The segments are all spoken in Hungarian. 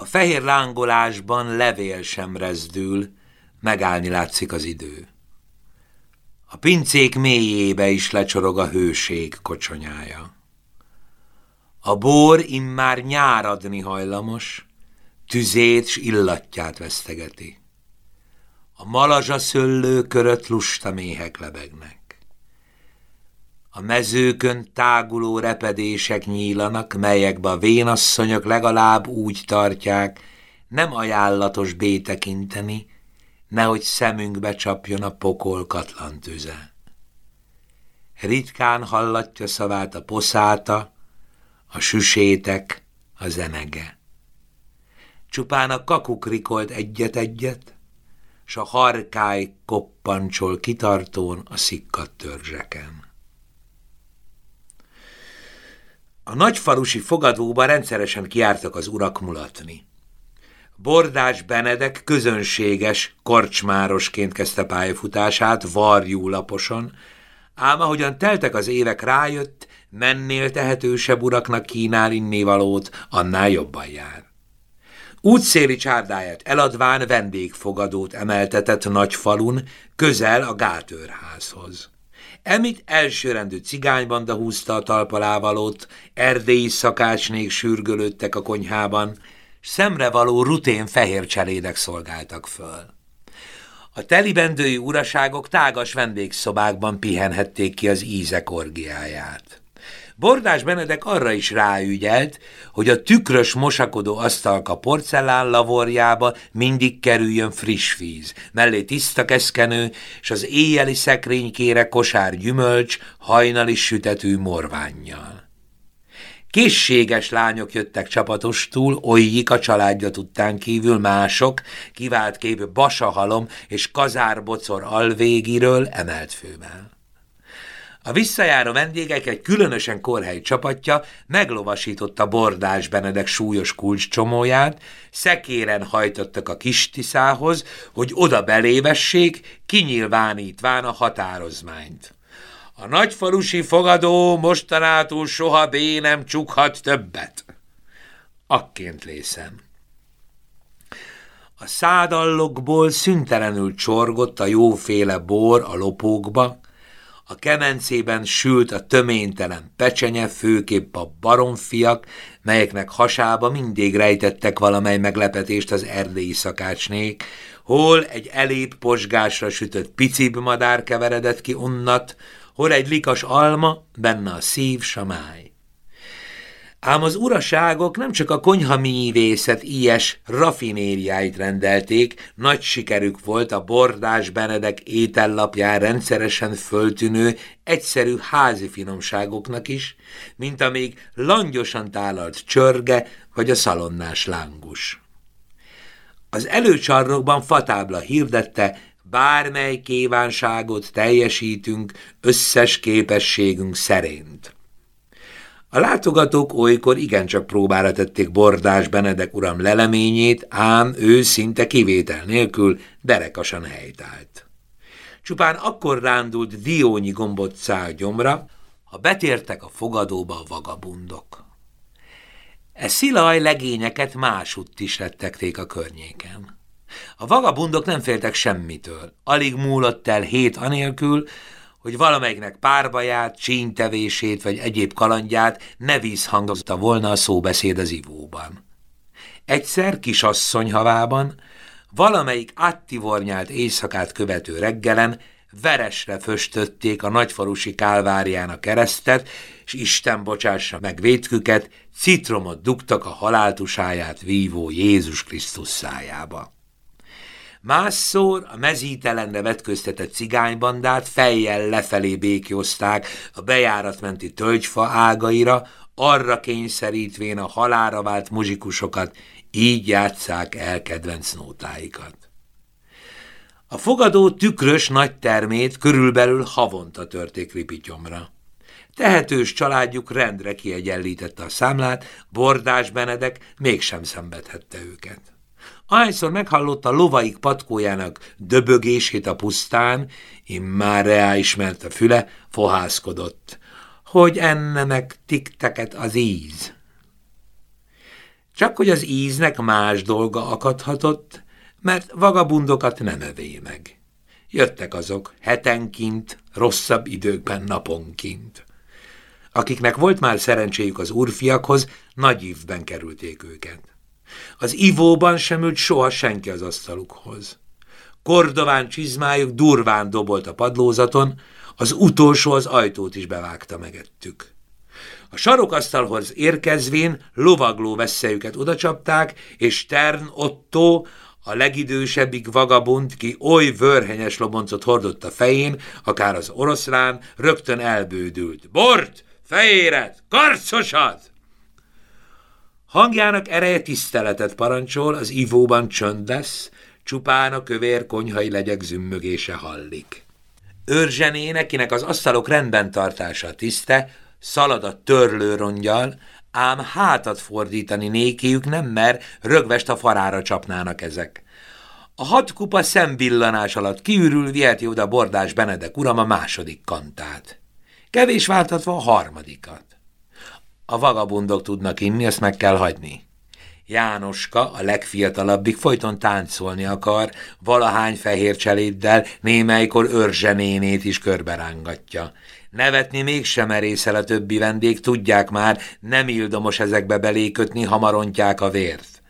A fehér lángolásban levél sem rezdül, megállni látszik az idő. A pincék mélyébe is lecsorog a hőség kocsonyája. A bor immár nyáradni hajlamos, tüzét s illatját vesztegeti. A malazsa szöllő körött lusta méhek lebegnek. A mezőkön táguló repedések nyílanak, melyekbe a vénasszonyok legalább úgy tartják, nem ajánlatos bétekinteni, nehogy szemünkbe csapjon a pokol katlan tüze. Ritkán hallatja szavát a poszáta, a süsétek, a zenege. Csupán a kakuk rikolt egyet-egyet, s a harkály koppancsol kitartón a szikkat törzseken. A nagyfalusi fogadóba rendszeresen kiártak az urak mulatni. Bordás Benedek közönséges, korcsmárosként kezdte pályafutását, varjúlaposan, ám ahogyan teltek az évek rájött, mennél tehetősebb uraknak kínál innivalót, annál jobban jár. Útszéli csárdáját eladván vendégfogadót emeltetett nagyfalun, közel a gátőrházhoz. Emit elsőrendű cigánybanda húzta a talpalávalót, erdélyi szakácsnék sürgölődtek a konyhában, szemrevaló rutén fehér cselédek szolgáltak föl. A telibendői uraságok tágas vendégszobákban pihenhették ki az ízek orgiáját. Bordás Benedek arra is ráügyelt, hogy a tükrös mosakodó asztalka porcelán lavorjába mindig kerüljön friss víz, mellé tiszta keszkenő, és az éjjeli szekrénykére kosár gyümölcs, hajnali sütetű morvánnyal. Készséges lányok jöttek csapatostul, olyik a családja tudtán kívül mások, kivált kép basahalom és kazárbocor alvégiről emelt fővel. A visszajáró vendégek egy különösen korhely csapatja meglovasította Bordás Benedek súlyos kulcscsomóját, szekéren hajtottak a kis tiszához, hogy oda belévessék, kinyilvánítván a határozmányt. A nagyfalusi fogadó mostanától soha bé nem csukhat többet. Akként lészem. A szádallokból szüntelenül csorgott a jóféle bor a lopókba, a kemencében sült a töménytelen pecsenye, főképp a baromfiak, melyeknek hasába mindig rejtettek valamely meglepetést az erdélyi szakácsnék, hol egy elép posgásra sütött picibb madár keveredett ki onnat, hol egy likas alma, benne a szív samály. Ám az uraságok nem csak a konyhamívészet ilyes rafinériáit rendelték, nagy sikerük volt a Bordás Benedek étellapján rendszeresen föltűnő, egyszerű házi finomságoknak is, mint a még langyosan tálalt csörge vagy a szalonnás lángus. Az előcsarnokban fatábla hirdette, bármely kívánságot teljesítünk összes képességünk szerint. A látogatók olykor igencsak próbára tették Bordás Benedek uram leleményét, ám ő szinte kivétel nélkül derekasan helytált. Csupán akkor rándult diónyi gombot száll gyomra, ha betértek a fogadóba a vagabundok. E szilaj legényeket másútt is rettegték a környéken. A vagabundok nem féltek semmitől, alig múlott el hét anélkül, hogy valamelyiknek párbaját, csíntevését vagy egyéb kalandját ne vízhangozta volna a szóbeszéd az ivóban. Egyszer kisasszony havában, valamelyik áttivornyált éjszakát követő reggelen veresre föstötték a nagyfalusi kálvárián a keresztet, és Isten bocsássa meg vétküket, citromot dugtak a haláltusáját vívó Jézus Krisztus szájába. Másszor a mezítelenre vetköztetett cigánybandát fejjel lefelé békjozták a bejáratmenti tölgyfa ágaira, arra kényszerítvén a halára vált muzsikusokat, így játszák el kedvenc nótáikat. A fogadó tükrös nagy termét körülbelül havonta törték ripityomra. Tehetős családjuk rendre kiegyenlítette a számlát, Bordás Benedek mégsem szenvedhette őket. Ahányszor meghallotta lovaik patkójának döbögését a pusztán, immár reá ismerte füle, fohászkodott, hogy ennenek tikteket az íz. Csak hogy az íznek más dolga akadhatott, mert vagabundokat nem evé meg. Jöttek azok hetenként, rosszabb időkben naponként. Akiknek volt már szerencséjük az úrfiakhoz, nagy ívben kerülték őket. Az ivóban sem ült soha senki az asztalukhoz. Kordován csizmájuk durván dobolt a padlózaton, az utolsó az ajtót is bevágta megettük. A sarokasztalhoz érkezvén lovagló veszélyüket odacsapták, és Stern Otto, a legidősebbik vagabund, ki oly vörhenyes loboncot hordott a fején, akár az oroszlán, rögtön elbődült. Bort! Fejéret! Karcosat! Hangjának ereje tiszteletet parancsol, az ivóban csönd lesz, csupán a kövér konyhai legyek zümmögése hallik. Őrzsené, kinek az asztalok rendben tartása tiszte, szalad a törlőrongyal, ám hátat fordítani nékiük nem mer, rögvest a farára csapnának ezek. A hat kupa szemvillanás alatt kiürül, viheti oda Bordás Benedek uram a második kantát. Kevés váltatva a harmadikat. A vagabundok tudnak inni, ezt meg kell hagyni. Jánoska, a legfiatalabbik, folyton táncolni akar, valahány fehér cseléddel, némelykor őrzsenénét is körberángatja. Nevetni mégsem merészel a többi vendég, tudják már, nem ildomos ezekbe belékötni, hamarontják a vért.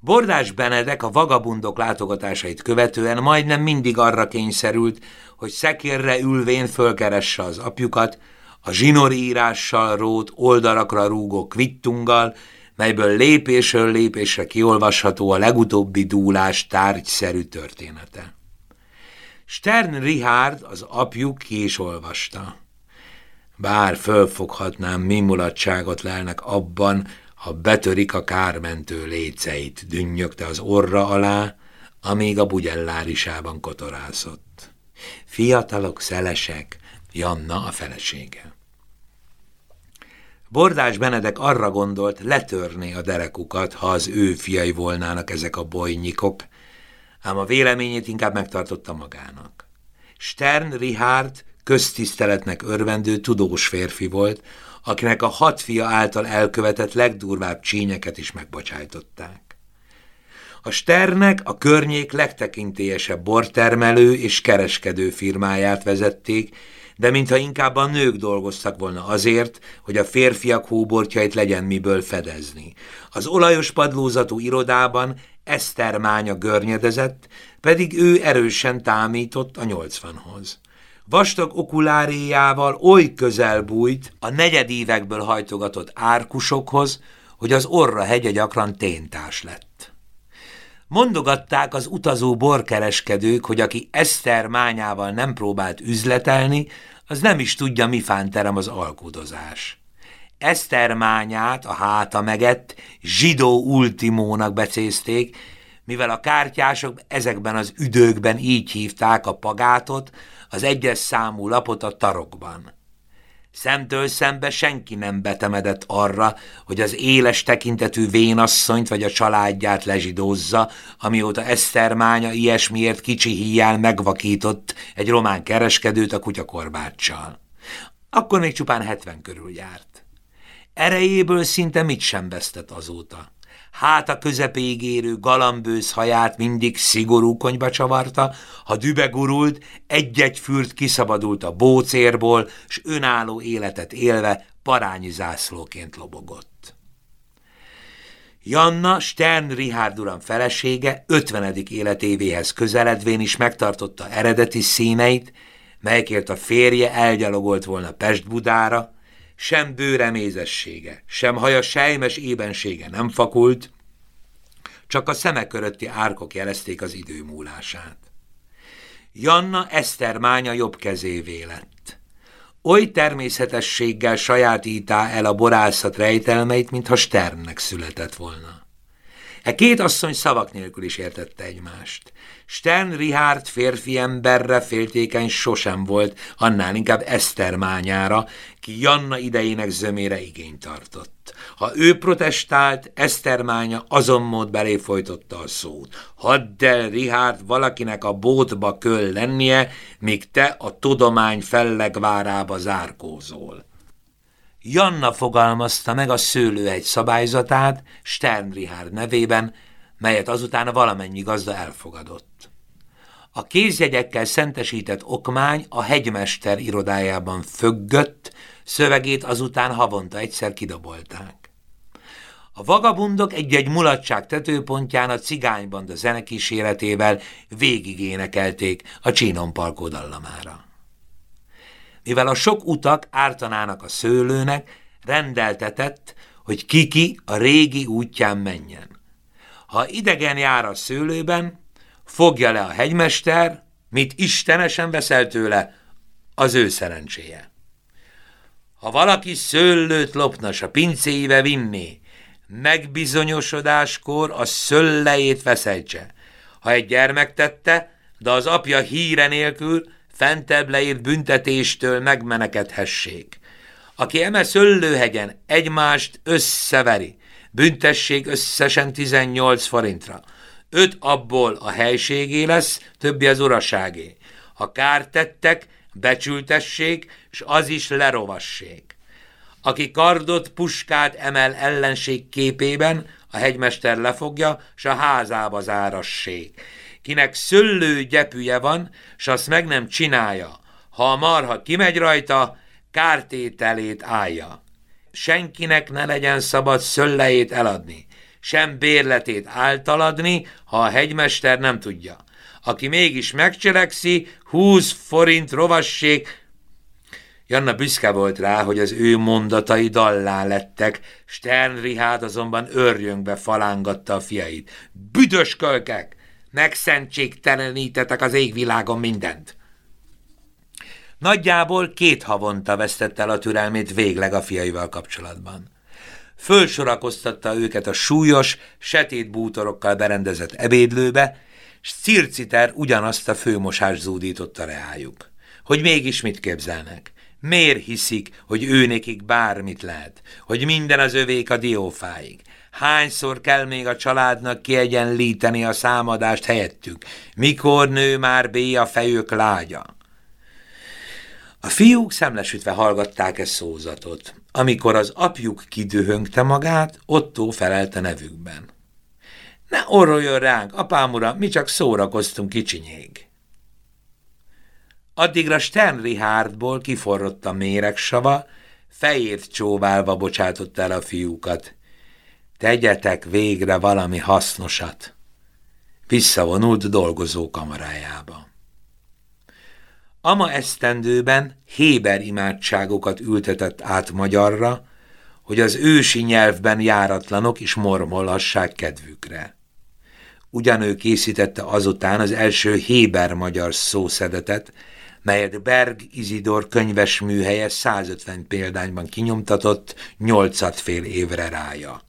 Bordás Benedek a vagabundok látogatásait követően majdnem mindig arra kényszerült, hogy szekérre ülvén fölkeresse az apjukat, a zsinorírással rót oldalakra rúgó kvittunggal, melyből lépésről lépésre kiolvasható a legutóbbi dúlás tárgyszerű története. Stern Richard, az apjuk, ki is olvasta. Bár fölfoghatnám, mi mulatságot lelnek abban, ha betörik a kármentő léceit, dünnyögte az orra alá, amíg a bugyellárisában kotorászott. Fiatalok, szelesek, Janna a felesége. Bordás Benedek arra gondolt, letörné a derekukat, ha az ő fiai volnának ezek a bolynyikok, ám a véleményét inkább megtartotta magának. Stern Richard köztiszteletnek örvendő tudós férfi volt, akinek a hat fia által elkövetett legdurvább csínyeket is megbocsájtották. A Sternek a környék legtekintélyesebb bortermelő és kereskedő firmáját vezették, de mintha inkább a nők dolgoztak volna azért, hogy a férfiak hóbortjait legyen miből fedezni. Az olajos padlózatú irodában Eszter mánya görnyedezett, pedig ő erősen támított a nyolcvanhoz. Vastag okuláréjával oly közel bújt a negyedívekből hajtogatott árkusokhoz, hogy az orra hegye gyakran téntás lett. Mondogatták az utazó borkereskedők, hogy aki Eszter mányával nem próbált üzletelni, az nem is tudja, mi fánterem az alkudozás. Eszter mányát, a háta megett, zsidó ultimónak becézték, mivel a kártyások ezekben az üdőkben így hívták a pagátot, az egyes számú lapot a tarokban. Szemtől szembe senki nem betemedett arra, hogy az éles tekintetű vénasszonyt vagy a családját lezsidózza, amióta Esztermánya ilyesmiért kicsi híján megvakított egy román kereskedőt a kutyakorbáccsal. Akkor még csupán hetven körül járt. Erejéből szinte mit sem vesztett azóta hát a közepéig érő galambőz haját mindig szigorú konyba csavarta, ha dübegurult, egy-egy fürt kiszabadult a bócérból, s önálló életet élve parányi zászlóként lobogott. Janna, Stern Richard uram felesége 50. életévéhez közeledvén is megtartotta eredeti színeit, melyekért a férje elgyalogolt volna Pest-Budára, sem bőremézessége, sem haja sejmes ébensége nem fakult, csak a szemek körötti árkok jelezték az idő múlását. Janna Esztermánya jobb kezévé lett. Oly természetességgel sajátítá el a borászat rejtelmeit, mintha Sternnek született volna. E két asszony szavak nélkül is értette egymást. Stern Richard férfi emberre féltékeny sosem volt, annál inkább Esztermányára, ki Janna idejének zömére igényt tartott. Ha ő protestált, Esztermánya azonmód belé folytotta a szót. Hadd el, Richard, valakinek a bótba köl lennie, míg te a tudomány fellegvárába zárkózol. Janna fogalmazta meg a szőlőhegy szabályzatát Stern nevében, melyet azután valamennyi gazda elfogadott. A kézjegyekkel szentesített okmány a hegymester irodájában föggött, szövegét azután havonta egyszer kidobolták. A vagabundok egy-egy mulatság tetőpontján a cigánybanda zenekíséretével végig énekelték a csínon palkó dallamára. Mivel a sok utak ártanának a szőlőnek, rendeltetett, hogy kiki a régi útján menjen. Ha idegen jár a szőlőben, fogja le a hegymester, mit istenesen veszel tőle, az ő szerencséje. Ha valaki szőlőt lopna, s a pincéibe vinné, megbizonyosodáskor a szöllejét veszejtse. Ha egy gyermek tette, de az apja híre nélkül fentebb leírt büntetéstől megmenekedhessék. Aki eme szöllőhegyen egymást összeveri, büntesség összesen 18 forintra. Öt abból a helységé lesz, többi az uraságé. Ha kárt tettek, becsültessék, és az is lerovassék. Aki kardot, puskát emel ellenség képében, a hegymester lefogja, s a házába zárassék. Kinek szöllő gyepüje van, s azt meg nem csinálja, ha a marha kimegy rajta, kártételét állja. Senkinek ne legyen szabad szöllejét eladni, sem bérletét általadni, ha a hegymester nem tudja. Aki mégis megcselekszi, 20 forint rovassék, Janna büszke volt rá, hogy az ő mondatai dallá lettek, Stern Richard azonban örjöngbe falángatta a fiait. Büdös kölkek! Megszentségtelenítetek az égvilágon mindent! Nagyjából két havonta vesztette el a türelmét végleg a fiaival kapcsolatban. Fölsorakoztatta őket a súlyos, setét bútorokkal berendezett ebédlőbe, s Circiter ugyanazt a főmosást zúdította reájuk. Hogy mégis mit képzelnek? Miért hiszik, hogy ő nekik bármit lehet, hogy minden az övék a diófáig? Hányszor kell még a családnak kiegyenlíteni a számadást helyettük? Mikor nő már bé a fejük lágya? A fiúk szemlesütve hallgatták ezt szózatot. Amikor az apjuk kidühöngte magát, Otto felelte nevükben. Ne orroljon ránk, apám ura, mi csak szórakoztunk kicsinyég. Addigra Stern Richardból kiforrott a méregsava, fejét csóválva bocsátott el a fiúkat. Tegyetek végre valami hasznosat. Visszavonult dolgozó kamarájába. Ama esztendőben Héber imádságokat ültetett át magyarra, hogy az ősi nyelvben járatlanok is mormolhassák kedvükre. Ugyanő készítette azután az első Héber-magyar szószedetet, melyet Berg Izidor könyves műhelye 150 példányban kinyomtatott, nyolcat fél évre rája.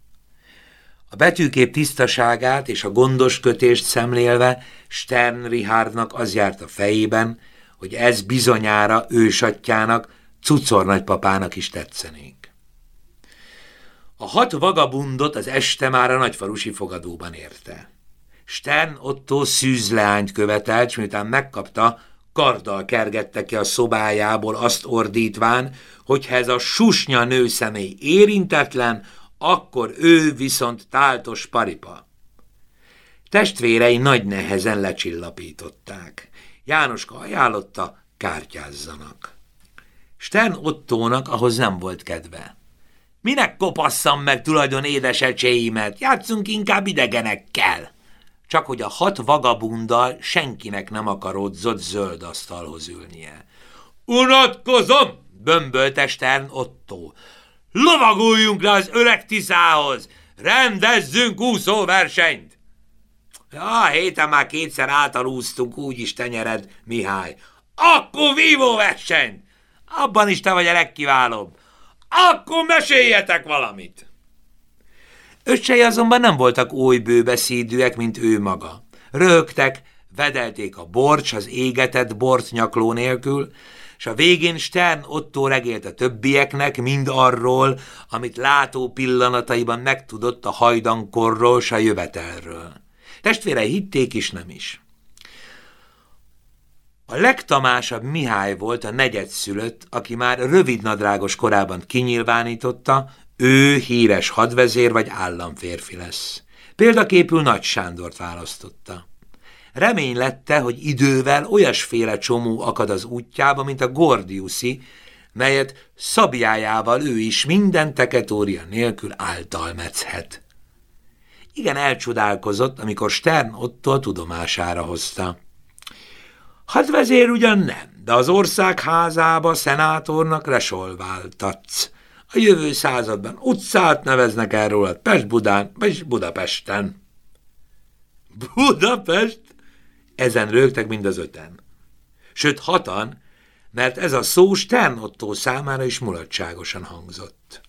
A betűkép tisztaságát és a gondos kötést szemlélve Stern Richardnak az járt a fejében, hogy ez bizonyára ősatjának, cucor nagypapának is tetszenék. A hat vagabundot az este már a nagyfarusi fogadóban érte. Stern Otto szűzleányt követelt, miután megkapta, karddal kergette ki a szobájából azt ordítván, hogy ha ez a susnya nőszemély érintetlen, akkor ő viszont táltos paripa. Testvérei nagy nehezen lecsillapították. Jánoska ajánlotta, kártyázzanak. Stern Ottónak ahhoz nem volt kedve. Minek kopasszam meg tulajdon édesecséimet? Játszunk inkább idegenekkel csak hogy a hat vagabundal senkinek nem akarodzott zöld asztalhoz ülnie. Unatkozom, bömbölte Stern Otto. Lovaguljunk le az öreg tiszához, rendezzünk úszóversenyt. Ja, héten már kétszer általúztunk, úgyis tenyered, Mihály. Akkor vívó versenyt! Abban is te vagy a legkiválóbb. Akkor meséljetek valamit! Öcsei azonban nem voltak oly bőbeszédűek, mint ő maga. Rögtek, vedelték a borcs az égetett bortnyakló nélkül, és a végén Stern Otto regélt a többieknek mind arról, amit látó pillanataiban megtudott a hajdankorról s a jövetelről. Testvére hitték is nem is. A legtamásabb Mihály volt a negyedszülött, aki már rövidnadrágos korában kinyilvánította, ő híres hadvezér vagy államférfi lesz. Példaképül Nagy Sándort választotta. Remény lette, hogy idővel olyasféle csomó akad az útjába, mint a Gordiuszi, melyet szabjájával ő is minden teketória nélkül általmetszhet. Igen elcsodálkozott, amikor Stern Otto a tudomására hozta. Hadvezér ugyan nem, de az ország házába szenátornak resolváltatsz. A jövő században utcát neveznek erről Pest-Budán, vagy Budapesten. Budapest? Ezen rögtek mind az öten. Sőt, hatan, mert ez a szó Stern Otto számára is mulatságosan hangzott.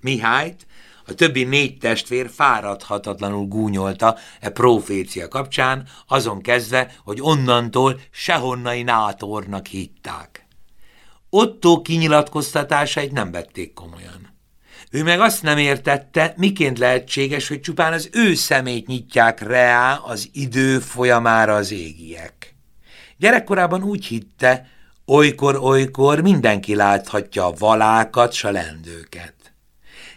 Mihályt a többi négy testvér fáradhatatlanul gúnyolta e profécia kapcsán, azon kezdve, hogy onnantól sehonnai nátornak hitták. Otto kinyilatkoztatásait nem vették komolyan. Ő meg azt nem értette, miként lehetséges, hogy csupán az ő szemét nyitják reá az idő folyamára az égiek. Gyerekkorában úgy hitte, olykor-olykor mindenki láthatja a valákat, s a lendőket.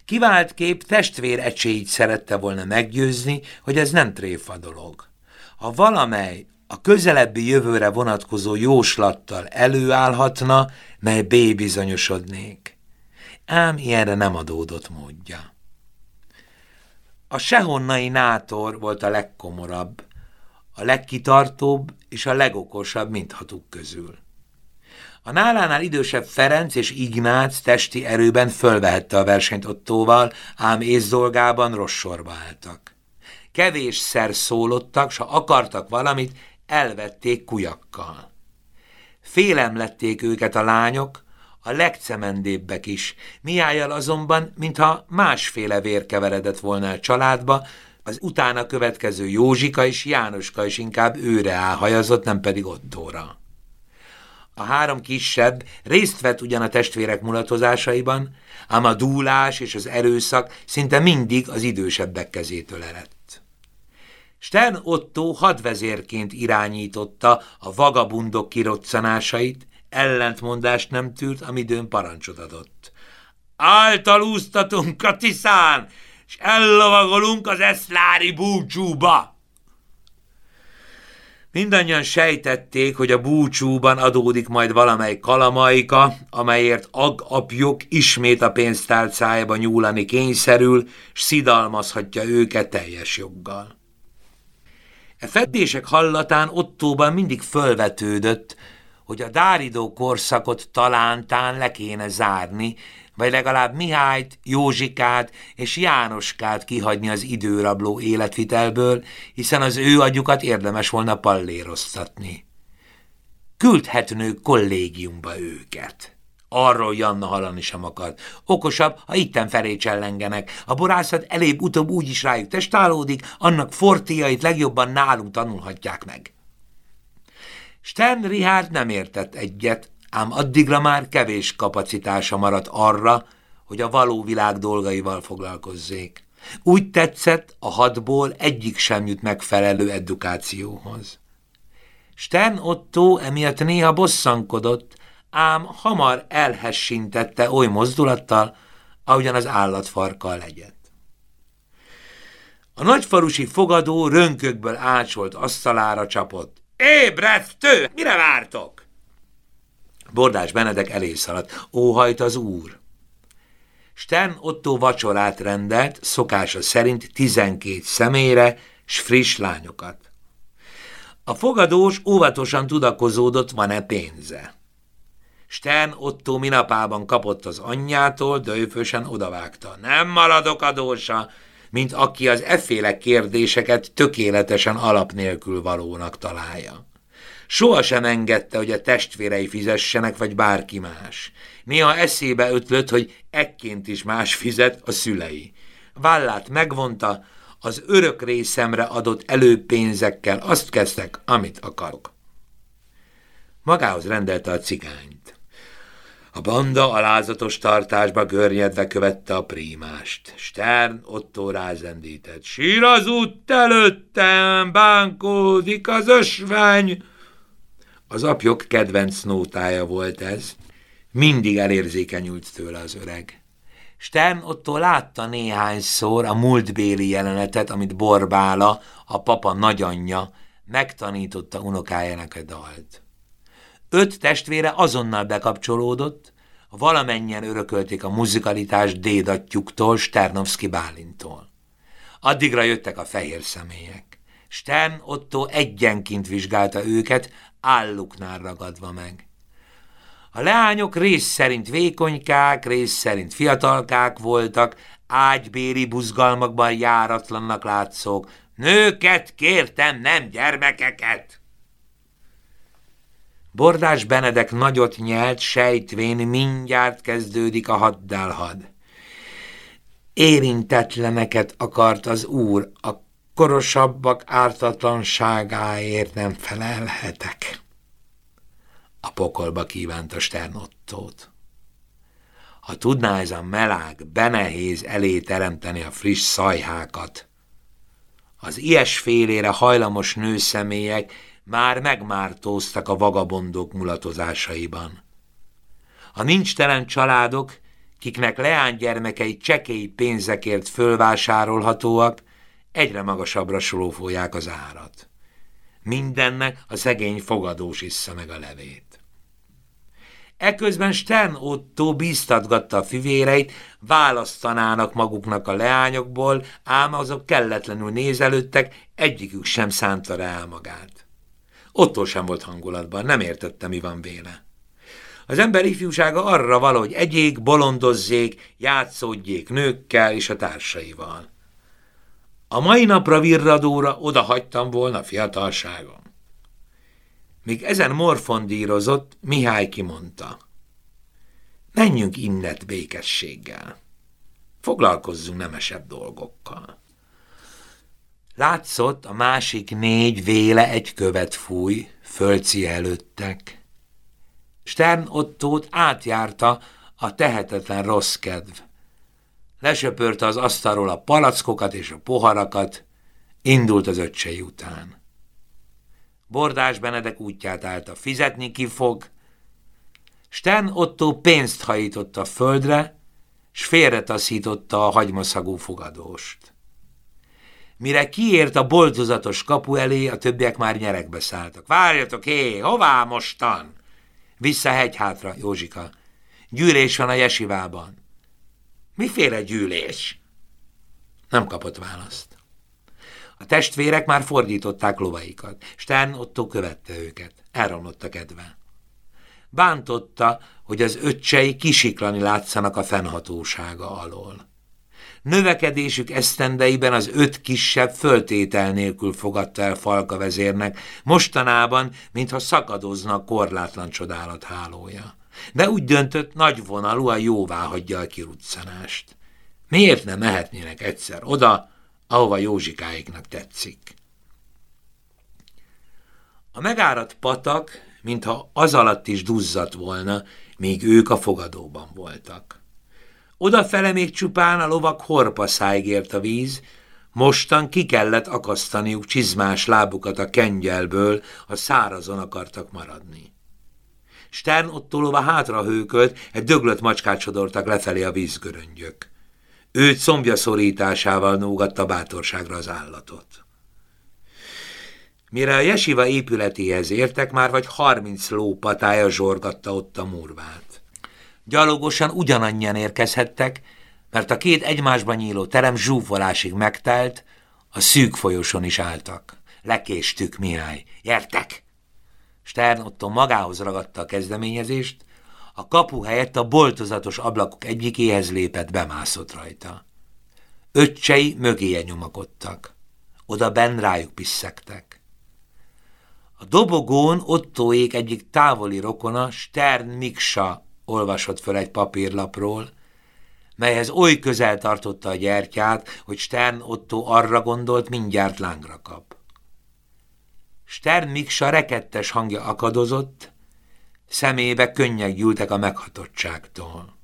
Kivált kép testvér ecséit szerette volna meggyőzni, hogy ez nem tréfa dolog. Ha valamely a közelebbi jövőre vonatkozó jóslattal előállhatna, mely bébizonyosodnék. Ám ilyenre nem adódott módja. A sehonnai nátor volt a legkomorabb, a legkitartóbb és a legokosabb mindhatuk közül. A nálánál idősebb Ferenc és Ignác testi erőben fölvehette a versenyt Ottóval, ám észolgában rossz sorba álltak. Kevésszer szólottak, s ha akartak valamit, elvették kujakkal. Félem lették őket a lányok, a legcemendébbek is, miájjal azonban, mintha másféle vér keveredett volna a családba, az utána következő Józsika és Jánoska is inkább őre áhajazott, nem pedig Ottóra. A három kisebb részt vett ugyan a testvérek mulatozásaiban, ám a dúlás és az erőszak szinte mindig az idősebbek kezétől eredt. Stern Otto hadvezérként irányította a vagabundok kiroccanásait, ellentmondást nem tűrt, amidőn parancsot adott. Általúztatunk a Tiszán, és ellovagolunk az eszlári búcsúba! Mindannyian sejtették, hogy a búcsúban adódik majd valamely kalamajka, amelyért agapjuk ismét a pénztárcájába nyúlani kényszerül, s szidalmazhatja őket teljes joggal. E feddések hallatán Ottóban mindig fölvetődött, hogy a dáridó korszakot talántán le kéne zárni, vagy legalább Mihályt, Józsikát és Jánoskát kihagyni az időrabló életvitelből, hiszen az ő agyukat érdemes volna palléroztatni. Küldhetnő kollégiumba őket. Arról Janna hallani sem akart. Okosabb, ha itten felé csellengenek. A borászat elébb-utóbb úgy is rájuk testálódik, annak fortiait legjobban nálunk tanulhatják meg. Stern Richard nem értett egyet, ám addigra már kevés kapacitása maradt arra, hogy a való világ dolgaival foglalkozzék. Úgy tetszett, a hadból egyik sem jut megfelelő edukációhoz. Stern Otto emiatt néha bosszankodott, ám hamar elhessintette oly mozdulattal, ahogyan az állatfarkkal legyett. A nagyfarusi fogadó rönkökből ácsolt asztalára csapott. Ébresztő! Mire vártok? Bordás Benedek elé szaladt. Óhajt az úr. Stern Otto vacsorát rendelt, szokása szerint tizenkét személyre, s friss lányokat. A fogadós óvatosan tudakozódott, van-e pénze. Stern Otto minapában kapott az anyjától, dőfősen odavágta. Nem maradok adósa, mint aki az efféle kérdéseket tökéletesen alap nélkül valónak találja. Sohasem engedte, hogy a testvérei fizessenek, vagy bárki más. Néha eszébe ötlött, hogy ekként is más fizet a szülei. Vállát megvonta, az örök részemre adott előpénzekkel azt kezdtek, amit akarok. Magához rendelte a cigányt. A banda alázatos tartásba görnyedve követte a prímást. Stern Otto rázendített. Sír az út előttem, bánkódik az ösvény! Az apjok kedvenc nótája volt ez. Mindig elérzékenyült tőle az öreg. Stern Otto látta néhányszor a múltbéli jelenetet, amit Borbála, a papa nagyanyja, megtanította unokájának a dalt. Öt testvére azonnal bekapcsolódott, valamennyien örökölték a muzikalitást dédatjuktól, Sternovszki Bálintól. Addigra jöttek a fehér személyek. Stern Otto egyenként vizsgálta őket, álluknál ragadva meg. A leányok rész szerint vékonykák, rész szerint fiatalkák voltak, ágybéri buzgalmakban járatlannak látszók. Nőket kértem, nem gyermekeket! Bordás Benedek nagyot nyelt, sejtvén mindjárt kezdődik a haddálhad. Érintetleneket akart az úr, a korosabbak ártatlanságáért nem felelhetek. A pokolba kívánta Sternottót. Ha tudná ez a melág benehéz elé teremteni a friss szajhákat, az ilyesfélére hajlamos nőszemélyek már megmártóztak a vagabondok mulatozásaiban. A nincstelen családok, kiknek leánygyermekei csekély pénzekért fölvásárolhatóak, egyre magasabbra sulófolják az árat. Mindennek a szegény fogadós issza meg a levét. Eközben Stern Otto bíztatgatta a fivéreit, választanának maguknak a leányokból, ám azok kelletlenül nézelődtek, egyikük sem szánta rá magát. Otto sem volt hangulatban, nem értette, mi van véle. Az ember ifjúsága arra való, hogy egyék, bolondozzék, játszódjék nőkkel és a társaival. A mai napra virradóra oda hagytam volna fiatalságom. Míg ezen morfondírozott, Mihály kimondta. Menjünk innet békességgel. Foglalkozzunk nemesebb dolgokkal. Látszott, a másik négy véle egy követ fúj, fölci előttek. Stern Ottót átjárta a tehetetlen rossz kedv. Lesöpörte az asztalról a palackokat és a poharakat, indult az öccsei után. Bordás Benedek útját állta, fizetni ki fog. Stern Otto pénzt hajított a földre, s félretaszította a hagymaszagú fogadóst. Mire kiért a boltozatos kapu elé, a többiek már nyerekbe szálltak. Várjatok, hé, hová mostan? Vissza hegyhátra, Józsika. Gyűlés van a jesivában. Miféle gyűlés? Nem kapott választ. A testvérek már fordították lovaikat. Stern Otto követte őket. Elromlott a kedve. Bántotta, hogy az öccsei kisiklani látszanak a fennhatósága alól. Növekedésük esztendeiben az öt kisebb föltétel nélkül fogadta el Falka vezérnek, mostanában, mintha szakadozna a korlátlan csodálat hálója. De úgy döntött, nagy vonalúan jóvá hagyja a kiruccanást. Miért nem mehetnének egyszer oda, ahova Józsikáiknak tetszik. A megáradt patak, mintha az alatt is duzzadt volna, míg ők a fogadóban voltak. Odafele még csupán a lovak horpaszáig ért a víz, mostan ki kellett akasztaniuk csizmás lábukat a kengyelből, a szárazon akartak maradni. Stern Otto lova hátra hőkölt, egy döglött macskát sodortak lefelé a vízgöröngyök. Őt szombja szorításával nógatta bátorságra az állatot. Mire a jesiva épületéhez értek, már vagy harminc lópatája zsorgatta ott a murvát. Gyalogosan ugyanannyian érkezhettek, mert a két egymásban nyíló terem zsúfolásig megtelt, a szűk folyoson is álltak. Lekéstük, Mihály. Gyertek! Stern Otto magához ragadta a kezdeményezést, a kapu helyett a boltozatos ablakok egyikéhez lépett, bemászott rajta. Öccsei mögéje nyomakodtak. Oda benn rájuk pisszektek. A dobogón Ottóék egyik távoli rokona, Stern Miksa olvasott föl egy papírlapról, melyhez oly közel tartotta a gyertyát, hogy Stern Otto arra gondolt, mindjárt lángra kap. Stern Miksa rekettes hangja akadozott, szemébe könnyek gyűltek a meghatottságtól.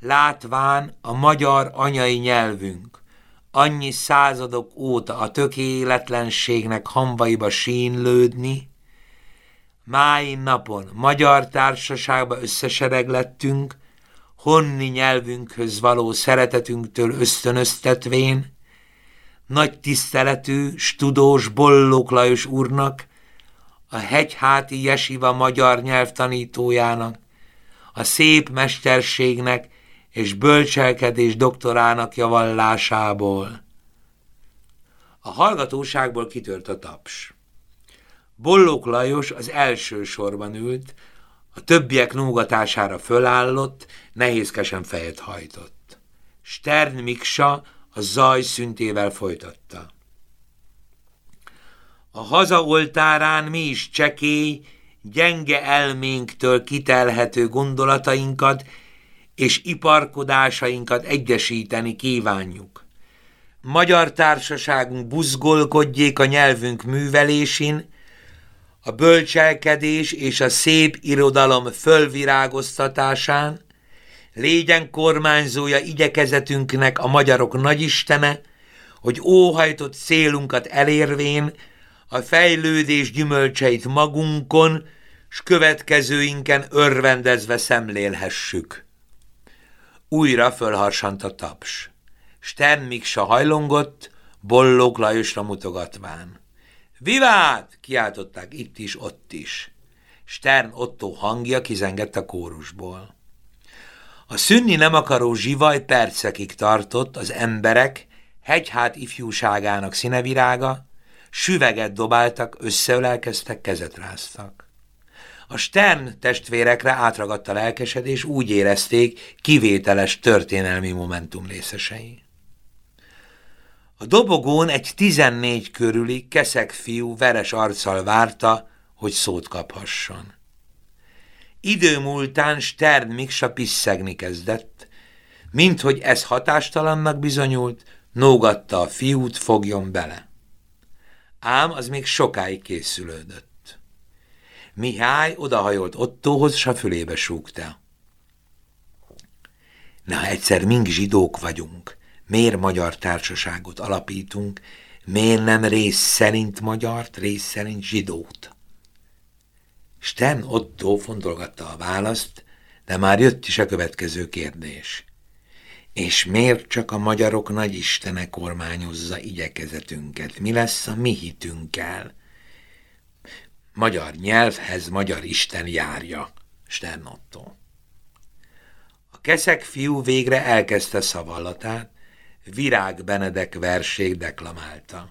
Látván a magyar anyai nyelvünk, annyi századok óta a tökéletlenségnek hambaiba sínlődni, máj napon magyar társaságba összesereglettünk, honni nyelvünkhöz való szeretetünktől ösztönöztetvén, nagy tiszteletű, studós Bollók Lajos úrnak, a hegyháti jesiva magyar nyelvtanítójának, a szép mesterségnek és bölcselkedés doktorának javallásából. A hallgatóságból kitört a taps. Bollók Lajos az első sorban ült, a többiek nógatására fölállott, nehézkesen fejet hajtott. Stern Miksa a zaj szüntével folytatta. A hazaoltárán mi is csekély, gyenge elménktől kitelhető gondolatainkat és iparkodásainkat egyesíteni kívánjuk. Magyar társaságunk buzgolkodjék a nyelvünk művelésén, a bölcselkedés és a szép irodalom fölvirágoztatásán, légyen kormányzója igyekezetünknek a magyarok nagyistene, hogy óhajtott célunkat elérvén a fejlődés gyümölcseit magunkon, s következőinken örvendezve szemlélhessük. Újra fölharsant a taps. Stern Miksa hajlongott, Bollók Lajosra mutogatván. Vivát! kiáltották itt is, ott is. Stern Otto hangja kizengett a kórusból. A szünni nem akaró zsivaj percekig tartott az emberek hegyhát ifjúságának színevirága, süveget dobáltak, összeölelkeztek, kezet ráztak. A Stern testvérekre átragadt a lelkesedés, úgy érezték, kivételes történelmi momentum részesei. A dobogón egy tizennégy körüli keszek fiú veres arccal várta, hogy szót kaphasson. Idő múltán Stern Miksa pisszegni kezdett, mint hogy ez hatástalannak bizonyult, nógatta a fiút, fogjon bele. Ám az még sokáig készülődött. Mihály odahajolt Ottóhoz, s a fülébe súgta. Na, egyszer mink zsidók vagyunk, miért magyar társaságot alapítunk, miért nem rész szerint magyart, rész szerint zsidót? Sten Otto fontolgatta a választ, de már jött is a következő kérdés. És miért csak a magyarok nagyistene kormányozza igyekezetünket? Mi lesz a mi hitünkkel? Magyar nyelvhez magyar Isten járja, Sten Otto. A keszek fiú végre elkezdte szavallatát, Virág Benedek verség deklamálta.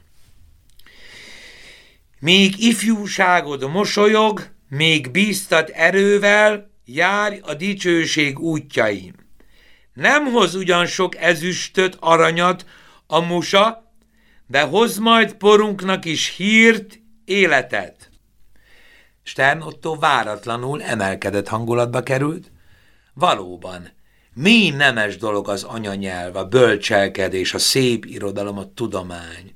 Míg ifjúságod mosolyog, még bíztat erővel, járj a dicsőség útjain. Nem hoz ugyan sok ezüstöt, aranyat a musa, de hoz majd porunknak is hírt, életet. Stern Otto váratlanul emelkedett hangulatba került. Valóban, mi nemes dolog az anyanyelv, a bölcselkedés, a szép irodalom, a tudomány.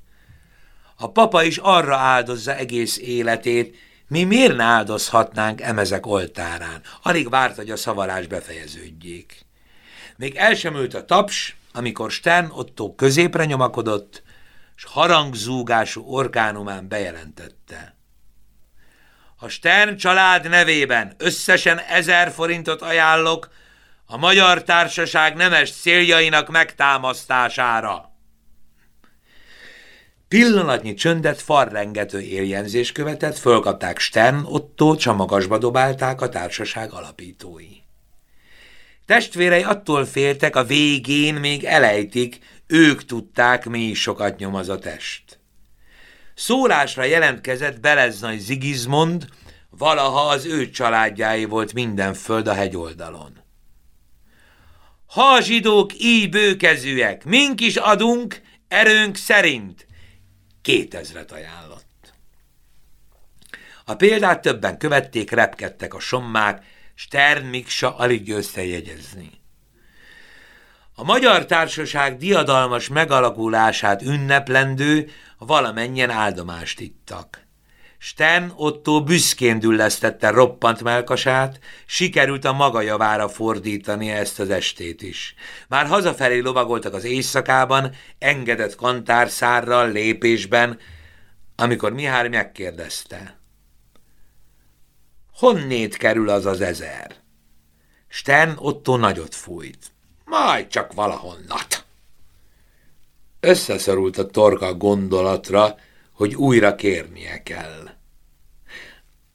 A papa is arra áldozza egész életét, mi miért ne áldozhatnánk emezek oltárán? Alig várt, hogy a szavarás befejeződjék. Még el sem ült a taps, amikor Stern Otto középre nyomakodott, s harangzúgású orgánumán bejelentette. A Stern család nevében összesen ezer forintot ajánlok a Magyar Társaság nemes céljainak megtámasztására. Pillanatnyi csöndet farrengető éljenzés követett, fölkapták Stern Otto, csamagasba dobálták a társaság alapítói. Testvérei attól féltek, a végén még elejtik, ők tudták, mi is sokat nyom az a test. Szólásra jelentkezett Beleznai Zigizmond, valaha az ő családjáé volt minden föld a hegyoldalon. Ha a zsidók így bőkezűek, mink is adunk, erőnk szerint, kétezret ajánlott. A példát többen követték, repkedtek a sommák, Stern Miksa alig győzte jegyezni. A Magyar Társaság diadalmas megalakulását ünneplendő valamennyien áldomást ittak. Sten Otto büszkén düllesztette roppant melkasát, sikerült a maga javára fordítani ezt az estét is. Már hazafelé lovagoltak az éjszakában, engedett kantárszárral, lépésben, amikor Mihály megkérdezte. Honnét kerül az az ezer? Sten Otto nagyot fújt. Majd csak valahonnat. Összeszorult a torka gondolatra, hogy újra kérnie kell.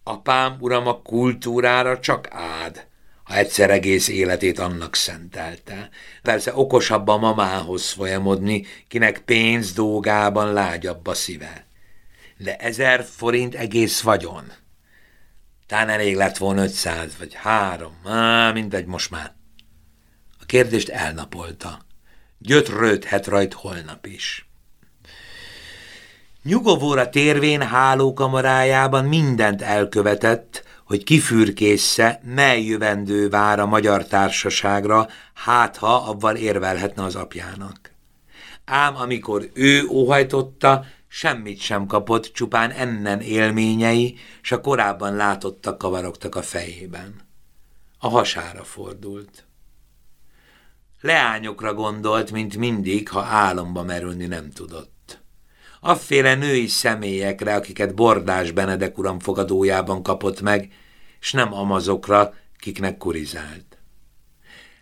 Apám, uram, a kultúrára csak ád, ha egyszer egész életét annak szentelte. Persze okosabb a mamához folyamodni, kinek pénz dolgában lágyabb a szíve. De ezer forint egész vagyon. Tán elég lett volna ötszáz vagy három, á, mindegy most már. A kérdést elnapolta. Gyötrődhet rajt holnap is. Nyugovóra térvén hálókamarájában mindent elkövetett, hogy kifürkészse, mely jövendő vár a magyar társaságra, hát ha abban érvelhetne az apjának. Ám amikor ő óhajtotta, semmit sem kapott, csupán ennen élményei, s a korábban látottak kavarogtak a fejében. A hasára fordult. Leányokra gondolt, mint mindig, ha álomba merülni nem tudott afféle női személyekre, akiket Bordás Benedek uram fogadójában kapott meg, s nem amazokra, kiknek kurizált.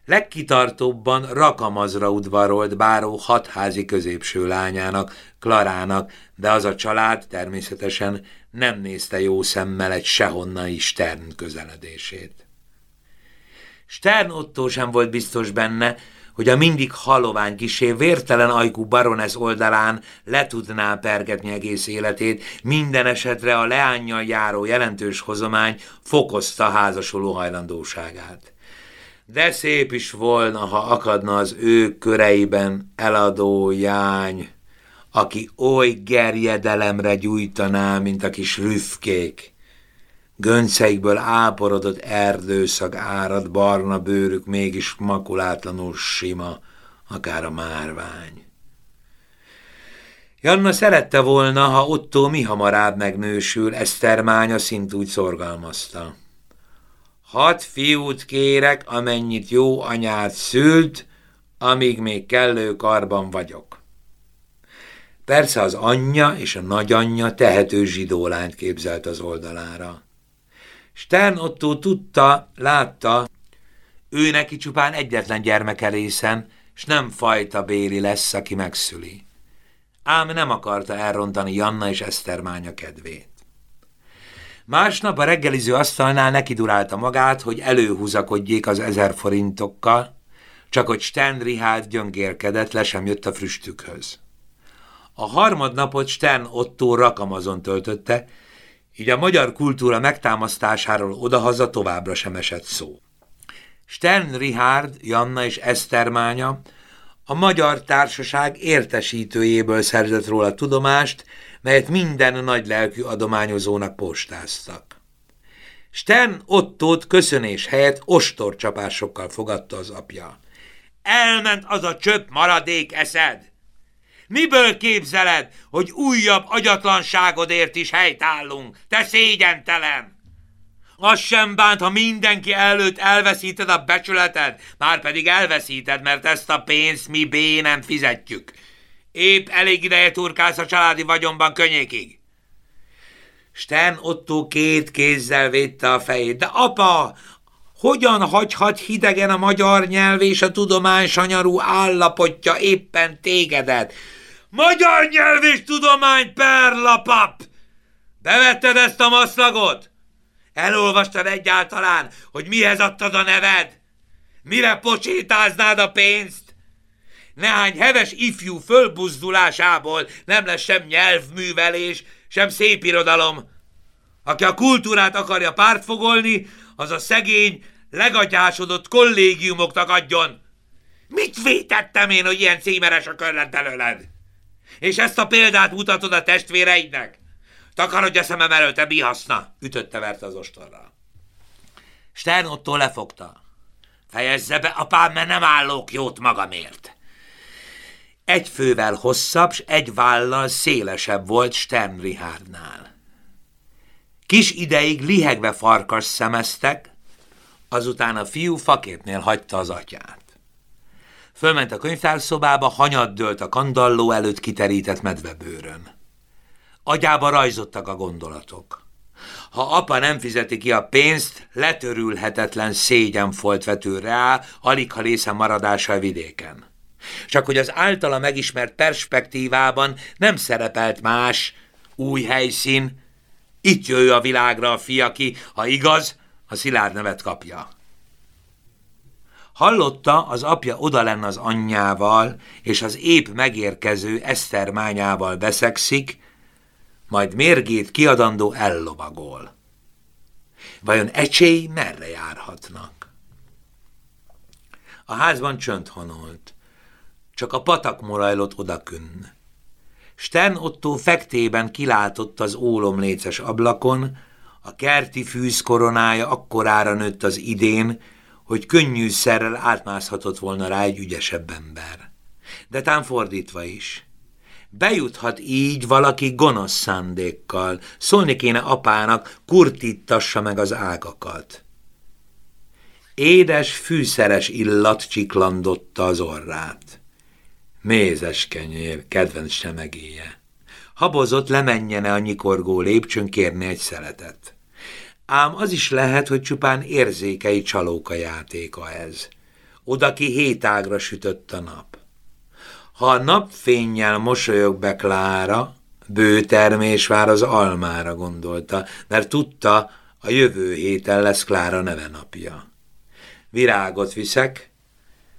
Legkitartóbban rakamazra udvarolt báró hatházi középső lányának, Klarának, de az a család természetesen nem nézte jó szemmel egy sehonnai Stern közeledését. Stern Otto sem volt biztos benne, hogy a mindig halovány kisé vértelen ajkú baronesz oldalán le tudná pergetni egész életét, minden esetre a leányjal járó jelentős hozomány fokozta házasoló hajlandóságát. De szép is volna, ha akadna az ő köreiben eladó jány, aki oly gerjedelemre gyújtaná, mint a kis rüfkék Gönceikből áporodott erdőszag árad, barna bőrük mégis makulátlanul sima, akár a márvány. Janna szerette volna, ha Otto mi hamarabb megnősül, Esztermánya szintúgy szorgalmazta. Hat fiút kérek, amennyit jó anyát szült, amíg még kellő karban vagyok. Persze az anyja és a nagyanyja tehető zsidólányt képzelt az oldalára. Stern Otto tudta, látta, ő neki csupán egyetlen gyermeke részen, s nem fajta Béli lesz, aki megszüli. Ám nem akarta elrontani Janna és Esztermánya kedvét. Másnap a reggeliző asztalnál neki durálta magát, hogy előhúzakodjék az ezer forintokkal, csak hogy Stern Richard gyöngérkedett, le sem jött a früstükhöz. A harmadnapot Stern Otto rakamazon töltötte, így a magyar kultúra megtámasztásáról odahaza továbbra sem esett szó. Stern Richard, Janna és Esztermánya a magyar társaság értesítőjéből szerzett róla tudomást, melyet minden nagylelkű adományozónak postáztak. Stern Ottót köszönés helyett ostorcsapásokkal fogadta az apja. Elment az a csöpp maradék eszed! Miből képzeled, hogy újabb agyatlanságodért is helytállunk, te szégyentelen? Az sem bánt, ha mindenki előtt elveszíted a becsületed, már pedig elveszíted, mert ezt a pénzt mi B nem fizetjük. Épp elég ideje turkálsz a családi vagyonban könnyékig. Sten Otto két kézzel védte a fejét. De apa, hogyan hagyhat hidegen a magyar nyelv és a tudomány sanyarú állapotja éppen tégedet? Magyar nyelv és tudomány, perlapap! Bevetted ezt a maszlagot? Elolvastad egyáltalán, hogy mihez adtad a neved? Mire pocsétáznád a pénzt? Nehány heves ifjú fölbuzdulásából nem lesz sem nyelvművelés, sem szép irodalom. Aki a kultúrát akarja pártfogolni, az a szegény, legatyásodott kollégiumoknak adjon. Mit vétettem én, hogy ilyen címeres a körlet belőled? És ezt a példát mutatod a testvéreidnek? Takarodj a szemem előtt, te bihaszna! Ütötte verte az ostorra. Stern Otto lefogta. Fejezze be, apám, mert nem állok jót magamért. Egy fővel hosszabb, s egy vállal szélesebb volt Stern Richardnál. Kis ideig lihegve farkas szemeztek, azután a fiú faképnél hagyta az atyát. Fölment a könyvtárszobába, hanyat dőlt a kandalló előtt kiterített medvebőrön. Agyába rajzottak a gondolatok. Ha apa nem fizeti ki a pénzt, letörülhetetlen szégyen folt vető rá, alig ha része maradása a vidéken. Csak hogy az általa megismert perspektívában nem szerepelt más, új helyszín, itt jöjj a világra a fia, aki, ha igaz, a szilárd nevet kapja. Hallotta, az apja oda lenne az anyjával, és az épp megérkező esztermányával beszekszik, majd mérgét kiadandó ellovagol. Vajon ecsély merre járhatnak? A házban csönd honolt. Csak a patak morajlott odakünn. Stern Otto fektében kilátott az ólomléces ablakon, a kerti fűz koronája akkorára nőtt az idén, hogy könnyűszerrel átmászhatott volna rá egy ügyesebb ember. De tám fordítva is. Bejuthat így valaki gonosz szándékkal, szólni kéne apának, kurtítassa meg az ágakat. Édes, fűszeres illat csiklandotta az orrát. Mézes kenyér, kedvenc semegéje. Habozott lemenjene a nyikorgó lépcsőn kérni egy szeletet. Ám az is lehet, hogy csupán érzékei csalóka játéka ez. Oda ki hétágra sütött a nap. Ha a napfénnyel mosolyog be Klára, bő termés vár az almára gondolta, mert tudta, a jövő héten lesz Klára neve napja. Virágot viszek,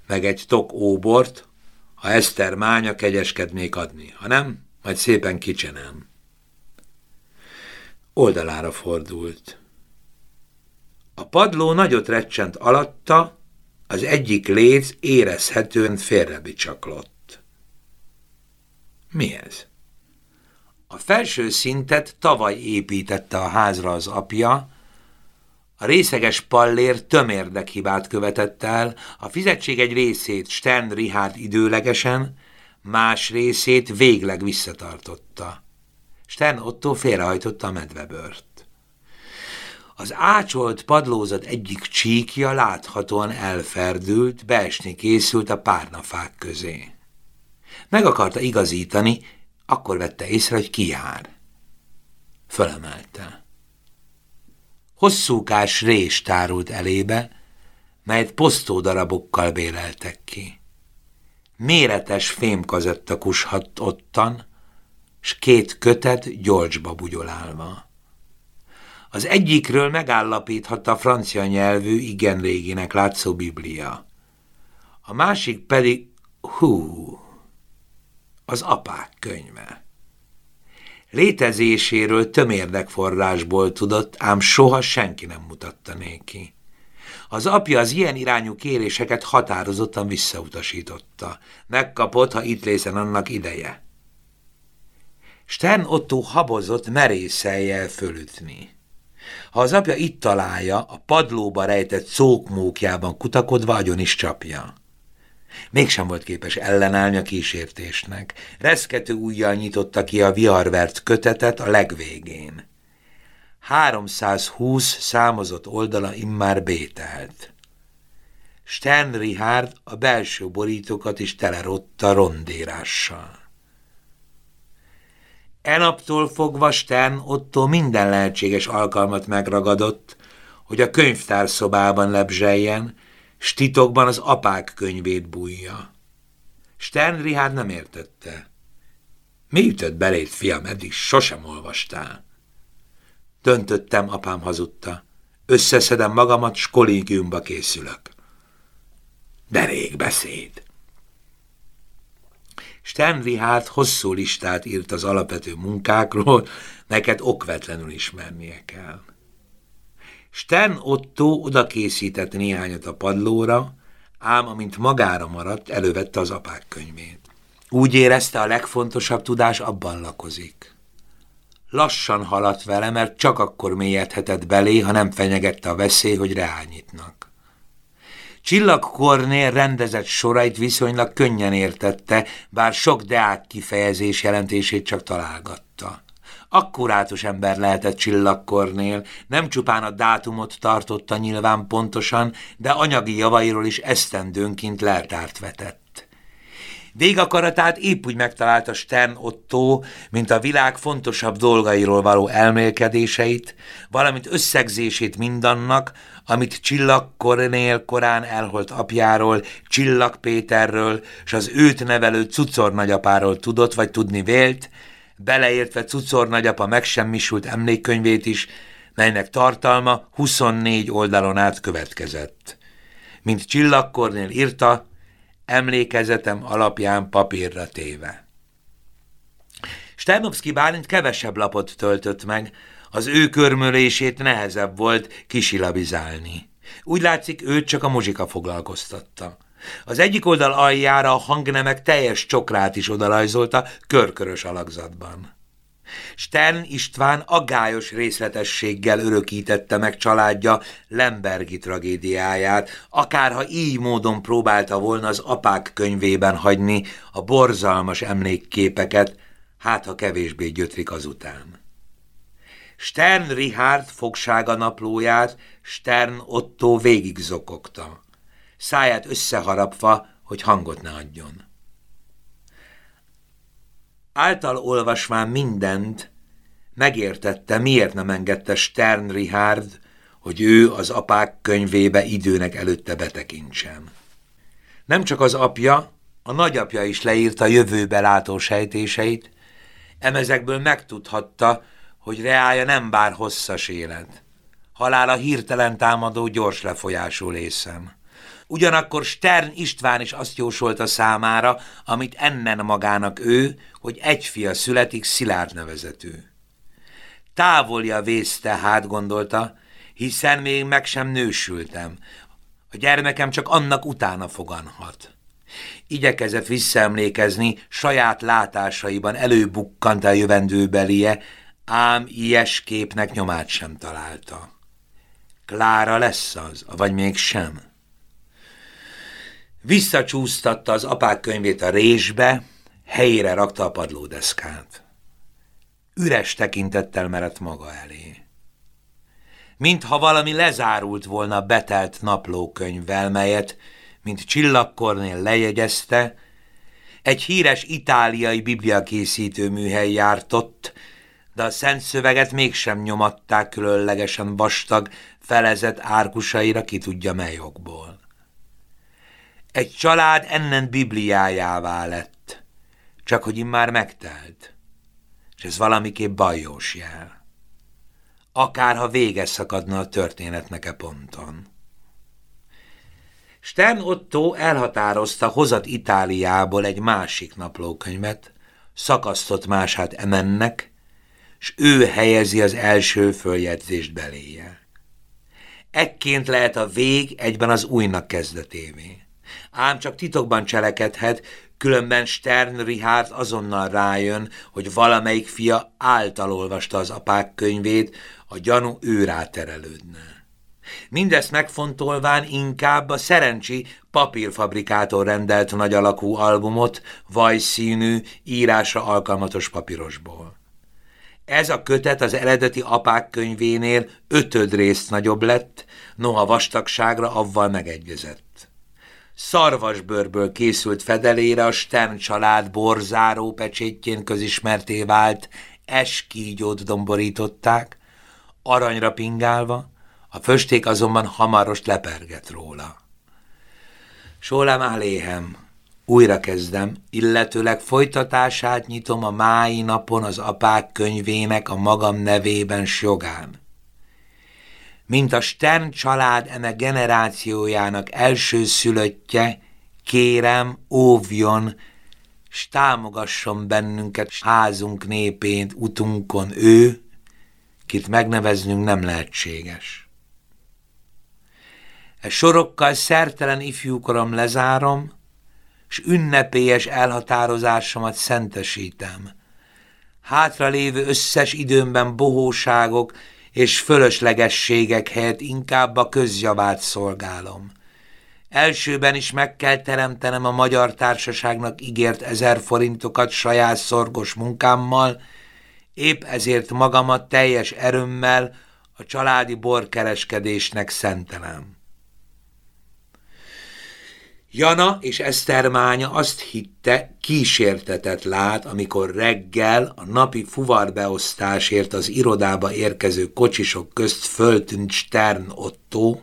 meg egy tok óbort, ha Eszter mánya kegyeskednék adni, ha nem, majd szépen kicsenem. Oldalára fordult. A padló nagyot recsent alatta, az egyik léc érezhetően félrebicsaklott. Mi ez? A felső szintet tavaly építette a házra az apja, a részeges pallér tömérdek hibát követett el, a fizetség egy részét Stern Richard időlegesen, más részét végleg visszatartotta. Stern Otto félrehajtotta a medvebört. Az ácsolt padlózat egyik csíkja láthatóan elferdült, beesni készült a párnafák közé. Meg akarta igazítani, akkor vette észre, hogy ki jár. Fölemelte. Hosszúkás rés tárult elébe, melyet posztódarabokkal béleltek ki. Méretes fémkazetta kushadt ottan, s két kötet gyolcsba bugyolálva. Az egyikről megállapíthatta a francia nyelvű, igen réginek látszó biblia. A másik pedig, hú, az apák könyve. Létezéséről tömérdekforrásból tudott, ám soha senki nem mutatta néki. Az apja az ilyen irányú kéréseket határozottan visszautasította. Megkapott, ha itt lészen annak ideje. Stern Otto habozott merészeljel fölütni. Ha az apja itt találja, a padlóba rejtett szókmókjában kutakodva agyon is csapja. Mégsem volt képes ellenállni a kísértésnek. Reszkető ujjal nyitotta ki a viharvert kötetet a legvégén. 320 számozott oldala immár bételt. Stern Richard a belső borítókat is telerotta rondérással. Enaptól fogva Stern Otto minden lehetséges alkalmat megragadott, hogy a könyvtár szobában lebzseljen, s titokban az apák könyvét bújja. Stern Richard nem értette. Mi ütött belét, fiam, eddig sosem olvastál. Döntöttem, apám hazudta. Összeszedem magamat, s kollégiumba készülök. De rég beszéd. Richard hosszú listát írt az alapvető munkákról, neked okvetlenül ismernie kell. Stern Otto oda készített néhányat a padlóra, ám amint magára maradt, elővette az apák könyvét. Úgy érezte, a legfontosabb tudás abban lakozik. Lassan haladt vele, mert csak akkor mélyedhetett belé, ha nem fenyegette a veszély, hogy reányítnak. Csillagkornél rendezett sorait viszonylag könnyen értette, bár sok deák kifejezés jelentését csak találgatta. Akkurátus ember lehetett Csillagkornél, nem csupán a dátumot tartotta nyilván pontosan, de anyagi javairól is esztendőnként leltárt vetett. Végakaratát épp úgy megtalálta Stern Otto, mint a világ fontosabb dolgairól való elmélkedéseit, valamint összegzését mindannak, amit Csillag Kornél korán elholt apjáról, Csillag Péterről, és az őt nevelő Cucor nagyapáról tudott vagy tudni vélt, beleértve Cucor nagyapa megsemmisült emlékkönyvét is, melynek tartalma 24 oldalon át következett. Mint Csillag Kornél írta, emlékezetem alapján papírra téve. Sternovszki Bálint kevesebb lapot töltött meg, az ő körmölését nehezebb volt kisilabizálni. Úgy látszik, őt csak a muzsika foglalkoztatta. Az egyik oldal aljára a hangnemek teljes csokrát is odalajzolta körkörös alakzatban. Stern István aggályos részletességgel örökítette meg családja Lembergi tragédiáját, akárha így módon próbálta volna az apák könyvében hagyni a borzalmas emlékképeket, hát ha kevésbé gyötrik azután. Stern Richard fogsága naplóját Stern Otto végig zokogta, száját összeharapva, hogy hangot ne adjon. Által olvasván mindent, megértette, miért nem engedte Stern Richard, hogy ő az apák könyvébe időnek előtte betekintsen. Nem csak az apja, a nagyapja is leírta jövőbe látó sejtéseit, emezekből megtudhatta, hogy reája nem bár hosszas élet. Halála hirtelen támadó gyors lefolyású lészem. Ugyanakkor Stern István is azt jósolta számára, amit ennen magának ő, hogy egy fia születik Szilárd nevezetű. Távolja vész tehát, gondolta, hiszen még meg sem nősültem. A gyermekem csak annak utána foganhat. Igyekezett visszaemlékezni, saját látásaiban előbukkant a jövendőbelie, ám ilyes képnek nyomát sem találta. Klára lesz az, vagy még sem. Visszacsúsztatta az apák könyvét a résbe, helyére rakta a padlódeszkát. Üres tekintettel merett maga elé. Mintha valami lezárult volna betelt naplókönyvvel, melyet, mint csillagkornél lejegyezte, egy híres itáliai bibliakészítő műhely jártott, de a szent szöveget mégsem nyomatták különlegesen vastag, felezett árkusaira ki tudja mely okból. Egy család ennen bibliájává lett, csak hogy immár megtelt, és ez valamiképp bajós jel. Akárha vége szakadna a történetnek e ponton. Stern Otto elhatározta hozat Itáliából egy másik naplókönyvet, szakasztott mását emennek, s ő helyezi az első följegyzést beléje. Ekként lehet a vég egyben az újnak kezdetévé ám csak titokban cselekedhet, különben Stern Richard azonnal rájön, hogy valamelyik fia által olvasta az apák könyvét, a gyanú ő ráterelődne. Mindezt megfontolván inkább a szerencsi papírfabrikától rendelt nagy alakú albumot, vajszínű, írásra alkalmatos papírosból. Ez a kötet az eredeti apák könyvénél ötöd részt nagyobb lett, noha vastagságra avval megegyezett szarvasbőrből készült fedelére a Stern család borzáró pecsétjén közismerté vált eskígyót domborították, aranyra pingálva, a fösték azonban hamarost leperget róla. Sólem áléhem, újra kezdem, illetőleg folytatását nyitom a mái napon az apák könyvének a magam nevében jogán mint a Stern család eme generációjának első szülöttje, kérem, óvjon, s támogasson bennünket házunk népént, utunkon ő, kit megneveznünk nem lehetséges. E sorokkal szertelen ifjúkorom lezárom, s ünnepélyes elhatározásomat szentesítem. Hátra lévő összes időmben bohóságok és fölöslegességek helyett inkább a közjavát szolgálom. Elsőben is meg kell teremtenem a magyar társaságnak ígért ezer forintokat saját szorgos munkámmal, épp ezért magamat teljes erőmmel a családi borkereskedésnek szentelem. Jana és Esztermánya azt hitte, kísértetet lát, amikor reggel a napi fuvarbeosztásért az irodába érkező kocsisok közt föltűnt Stern Otto,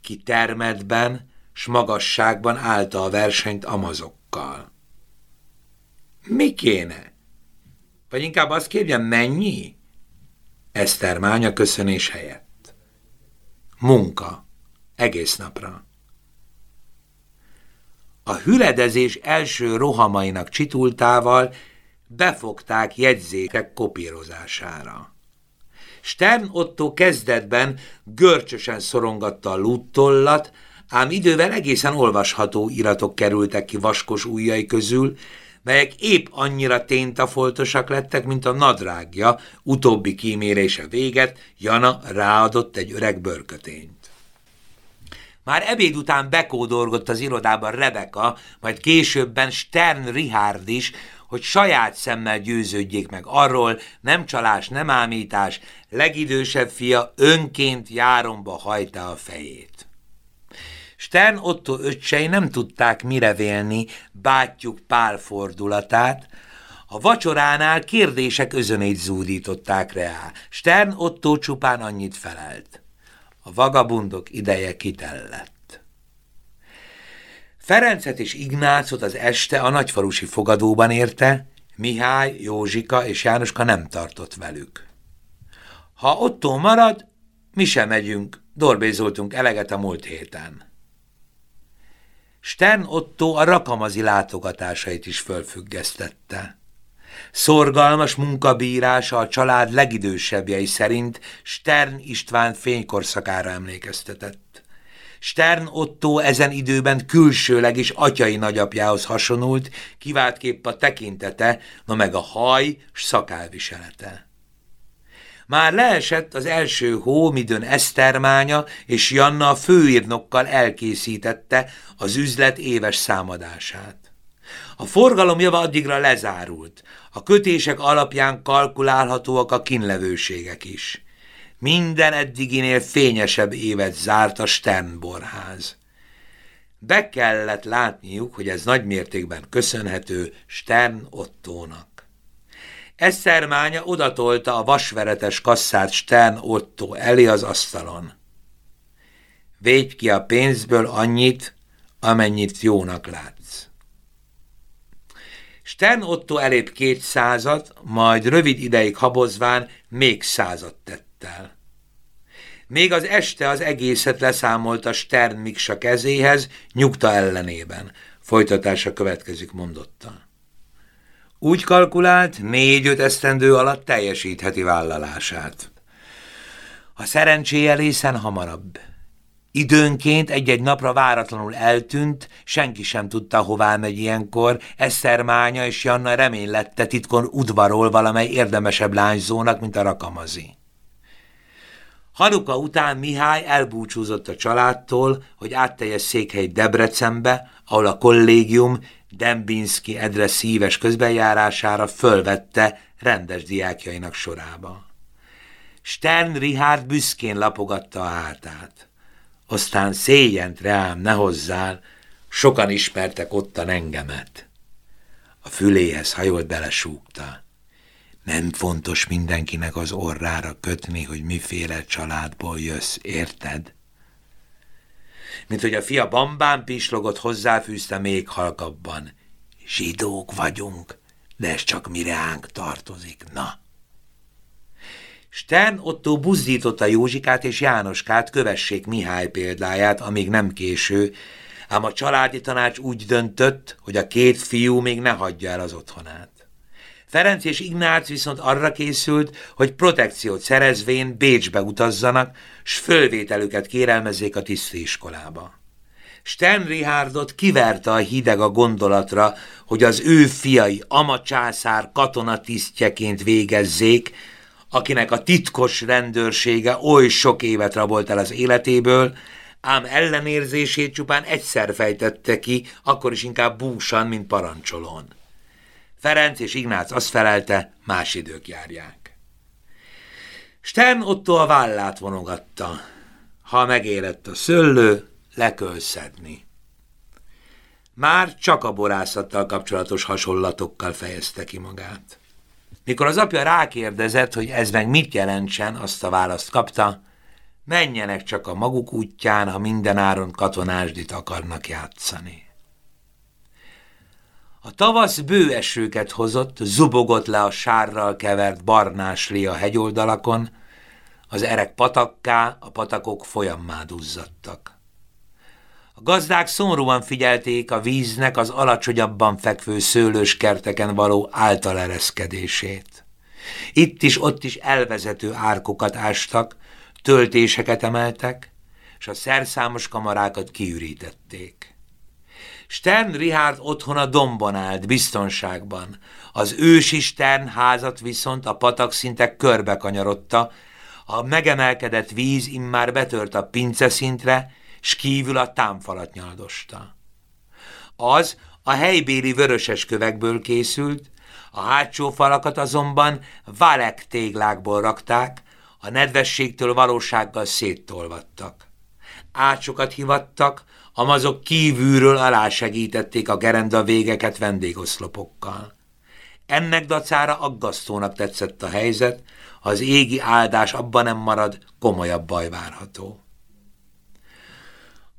ki termetben, s magasságban állta a versenyt amazokkal. Mi kéne? Vagy inkább azt kérjem, mennyi? Esztermánya köszönés helyett. Munka. Egész napra. A hüledezés első rohamainak csitultával befogták jegyzékek kopírozására. Stern Otto kezdetben görcsösen szorongatta a lúttollat, ám idővel egészen olvasható iratok kerültek ki vaskos ujjai közül, melyek épp annyira téntafoltosak lettek, mint a nadrágja, utóbbi kímérése véget Jana ráadott egy öreg bőrkötényt. Már ebéd után bekódorgott az irodában Rebeka, majd későbben Stern Richard is, hogy saját szemmel győződjék meg arról, nem csalás, nem ámítás, legidősebb fia önként járomba hajta a fejét. Stern Otto öccsei nem tudták mire vélni bátyjuk pál fordulatát, a vacsoránál kérdések özönét zúdították rá. Stern Otto csupán annyit felelt. A vagabundok ideje kitellett. Ferencet és Ignácot az este a nagyfalusi fogadóban érte, Mihály, Józsika és Jánoska nem tartott velük. Ha Otto marad, mi sem megyünk, dorbézoltunk eleget a múlt héten. Stern Otto a rakamazi látogatásait is fölfüggesztette. Szorgalmas munkabírása a család legidősebbjei szerint Stern István fénykorszakára emlékeztetett. Stern Otto ezen időben külsőleg is atyai nagyapjához hasonult, kiváltképp a tekintete, na meg a haj s szakálviselete. Már leesett az első hó, midőn Esztermánya és Janna a főírnokkal elkészítette az üzlet éves számadását. A forgalom java addigra lezárult, a kötések alapján kalkulálhatóak a kinlevőségek is. Minden eddiginél fényesebb évet zárt a Sternborház. Be kellett látniuk, hogy ez nagy mértékben köszönhető Stern Ottónak. Eszermánya odatolta a vasveretes kasszát Stern Otto elé az asztalon. Védj ki a pénzből annyit, amennyit jónak látsz. Stern Otto elép kétszázat, majd rövid ideig habozván még százat tett el. Még az este az egészet leszámolta Stern Miksa kezéhez, nyugta ellenében. Folytatása következik, mondotta. Úgy kalkulált, négy-öt esztendő alatt teljesítheti vállalását. A szerencséje részen hamarabb. Időnként egy-egy napra váratlanul eltűnt, senki sem tudta, hová megy ilyenkor, Mánya és Janna reménylette titkon udvarol valamely érdemesebb lányzónak, mint a rakamazi. Hanuka után Mihály elbúcsúzott a családtól, hogy átteljes székhely Debrecenbe, ahol a kollégium Dembinski Edre szíves közbenjárására fölvette rendes diákjainak sorába. Stern Richard büszkén lapogatta a hátát. Aztán széjjent reám, ne hozzál, sokan ismertek ottan engemet. A füléhez hajolt belesúgta. Nem fontos mindenkinek az orrára kötni, hogy miféle családból jössz, érted? mint hogy a fia bambán pislogott hozzáfűzte még halkabban. Zsidók vagyunk, de ez csak mire ánk tartozik, na. Stern Otto buzdította Józsikát és Jánoskát, kövessék Mihály példáját, amíg nem késő, ám a családi tanács úgy döntött, hogy a két fiú még ne hagyja el az otthonát. Ferenc és Ignác viszont arra készült, hogy protekciót szerezvén Bécsbe utazzanak, s fölvételüket kérelmezzék a tisztiskolába. Sten Richardot kiverte a hideg a gondolatra, hogy az ő fiai ama császár katonatisztjeként végezzék, akinek a titkos rendőrsége oly sok évet rabolt el az életéből, ám ellenérzését csupán egyszer fejtette ki, akkor is inkább búsan, mint parancsolón. Ferenc és Ignác azt felelte, más idők járják. Stern Otto a vállát vonogatta. Ha megérett a szöllő, lekölszedni. Már csak a borászattal kapcsolatos hasonlatokkal fejezte ki magát. Mikor az apja rákérdezett, hogy ez meg mit jelentsen, azt a választ kapta, menjenek csak a maguk útján, ha mindenáron katonásdit akarnak játszani. A tavasz bő esőket hozott, zubogott le a sárral kevert barnásli a hegyoldalakon, az erek patakká, a patakok folyammá duzzadtak. Gazdák szomorúan figyelték a víznek az alacsonyabban fekvő szőlős kerteken való általereszkedését. Itt is, ott is elvezető árkokat ástak, töltéseket emeltek, és a szerszámos kamarákat kiürítették. Stern Richard otthona domban állt, biztonságban. Az ősi Stern házat viszont a patak szinte körbe kanyarodta, a megemelkedett víz immár betört a pince szintre, s kívül a támfalat nyaldosta. Az a helybéli vöröses kövekből készült, a hátsó falakat azonban valek téglákból rakták, a nedvességtől valósággal széttolvattak. Ácsokat hivattak, amazok kívülről alásegítették a gerenda végeket vendégoszlopokkal. Ennek dacára aggasztónak tetszett a helyzet, ha az égi áldás abban nem marad, komolyabb baj várható.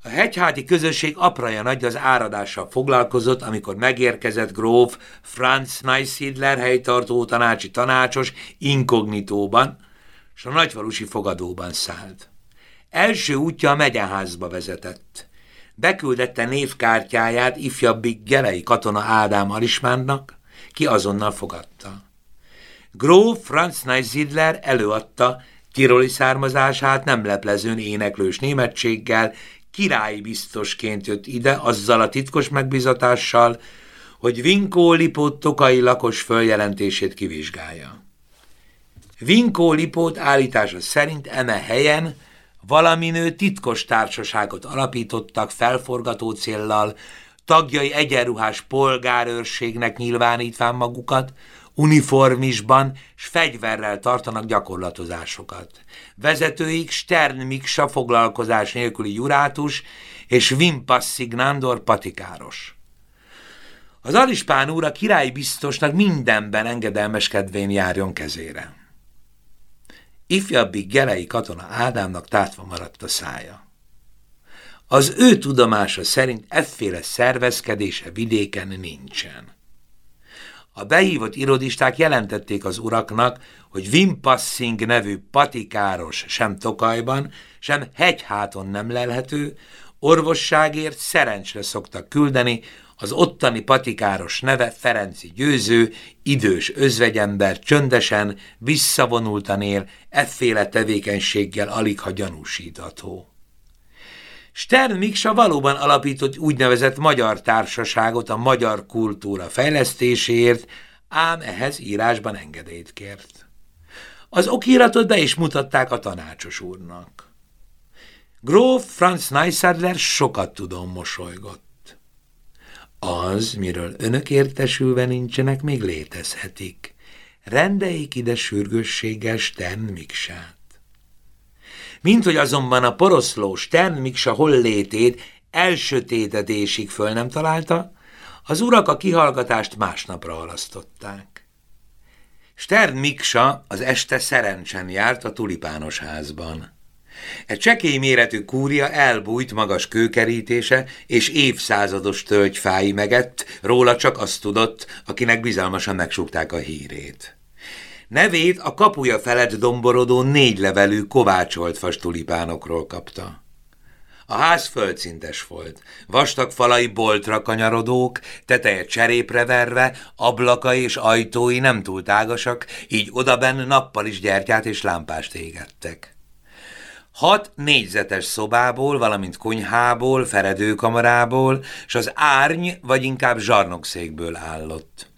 A hegyháti közösség apraja nagy az áradással foglalkozott, amikor megérkezett gróf Franz Neissidler helytartó tanácsi tanácsos inkognitóban, és a nagyvalusi fogadóban szállt. Első útja a megyeházba vezetett. Beküldette névkártyáját ifjabbik gelei katona Ádám Arismánnak, ki azonnal fogadta. Gróf Franz Neissidler előadta tiroli származását nem leplezőn éneklős németséggel, királyi biztosként jött ide azzal a titkos megbizatással, hogy Vinkó Lipót tokai lakos följelentését kivizsgálja. Vinkó Lipót állítása szerint eme helyen valaminő titkos társaságot alapítottak felforgató céllal, tagjai egyenruhás polgárőrségnek nyilvánítván magukat, uniformisban s fegyverrel tartanak gyakorlatozásokat. Vezetőik Stern Miksa foglalkozás nélküli jurátus és Vimpassig Nándor patikáros. Az Alispán úr a királyi biztosnak mindenben engedelmeskedvén járjon kezére. Ifjabbik gelei katona Ádámnak tátva maradt a szája. Az ő tudomása szerint efféle szervezkedése vidéken nincsen. A behívott irodisták jelentették az uraknak, hogy Vimpassing nevű patikáros sem Tokajban, sem hegyháton nem lelhető, orvosságért szerencsre szoktak küldeni, az ottani patikáros neve Ferenci Győző, idős özvegyember, csöndesen, visszavonultan él, efféle tevékenységgel alig ha gyanúsítható. Stern Miksa valóban alapított úgynevezett magyar társaságot a magyar kultúra fejlesztéséért, ám ehhez írásban engedélyt kért. Az okiratot be is mutatták a tanácsos úrnak. Gróf Franz Neissadler sokat tudom mosolygott. Az, miről önök értesülve nincsenek, még létezhetik. Rendeljék ide sürgősséggel Stern Miksát. Mint hogy azonban a poroszló Stern Miksa hollétét elsötétedésig föl nem találta, az urak a kihallgatást másnapra halasztották. Stern Miksa az este szerencsen járt a tulipános házban. Egy csekély méretű kúria elbújt magas kőkerítése és évszázados tölgyfái megett, róla csak azt tudott, akinek bizalmasan megsúgták a hírét. Nevét a kapuja felett domborodó négy levelű kovácsolt fas tulipánokról kapta. A ház földszintes volt, vastag falai boltra kanyarodók, teteje cserépre verve, ablakai és ajtói nem túl tágasak, így odaben nappal is gyertyát és lámpást égettek. Hat négyzetes szobából, valamint konyhából, feredőkamarából, és az árny vagy inkább zsarnokszékből állott.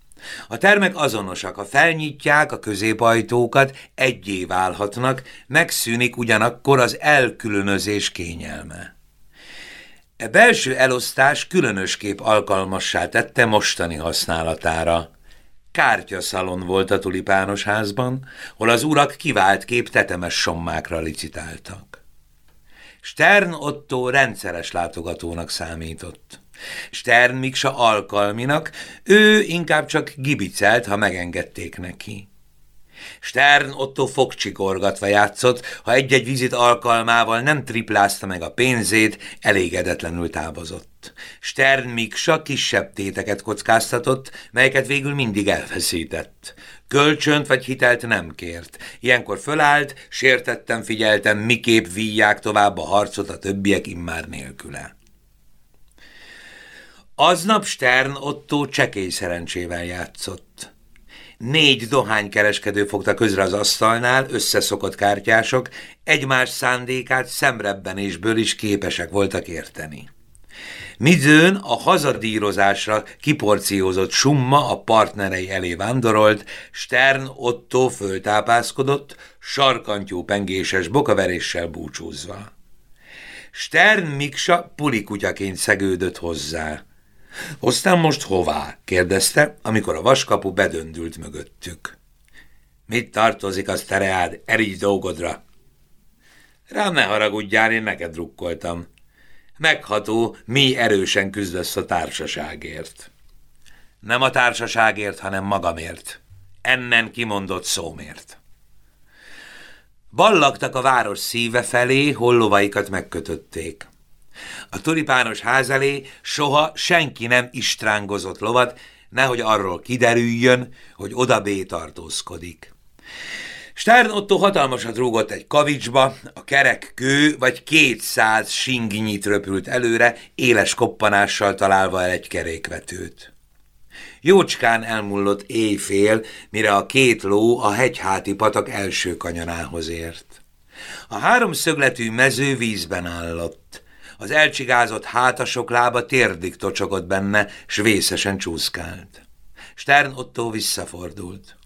A termek azonosak, ha felnyitják a középajtókat, egyé válhatnak, megszűnik ugyanakkor az elkülönözés kényelme. E belső elosztás különösképp alkalmassá tette mostani használatára. kártyaszalon volt a tulipános házban, hol az urak kivált kép tetemes sommákra licitáltak. Stern Otto rendszeres látogatónak számított. Stern Miksa alkalminak, ő inkább csak gibicelt, ha megengedték neki. Stern Otto fogcsikorgatva játszott, ha egy-egy vizit alkalmával nem triplázta meg a pénzét, elégedetlenül távozott. Stern Miksa kisebb téteket kockáztatott, melyeket végül mindig elveszített. Kölcsönt vagy hitelt nem kért. Ilyenkor fölállt, sértettem, figyeltem, miképp víják tovább a harcot a többiek immár nélküle. Aznap Stern Otto csekély szerencsével játszott. Négy dohánykereskedő fogta közre az asztalnál, összeszokott kártyások, egymás szándékát szemrebbenésből is képesek voltak érteni. Midőn a hazadírozásra kiporciózott summa a partnerei elé vándorolt, Stern Otto föltápászkodott, sarkantyú pengéses bokaveréssel búcsúzva. Stern Miksa pulikutyaként szegődött hozzá. Hoztam most hová? kérdezte, amikor a vaskapu bedöndült mögöttük. Mit tartozik az tereád, erigy dolgodra? Rám ne haragudjál, én neked drukkoltam. Megható, mi erősen küzdesz a társaságért. Nem a társaságért, hanem magamért. Ennen kimondott szómért. Ballagtak a város szíve felé, hollovaikat megkötötték. A tulipános ház elé soha senki nem istrángozott lovat, nehogy arról kiderüljön, hogy oda tartózkodik. Stern Otto hatalmasat rúgott egy kavicsba, a kerek kő vagy kétszáz singnyit röpült előre, éles koppanással találva el egy kerékvetőt. Jócskán elmullott éjfél, mire a két ló a hegyháti patak első kanyarához ért. A háromszögletű mező vízben állott. Az elcsigázott hátasok lába térdig tocsogott benne, s vészesen csúszkált. Stern Otto visszafordult.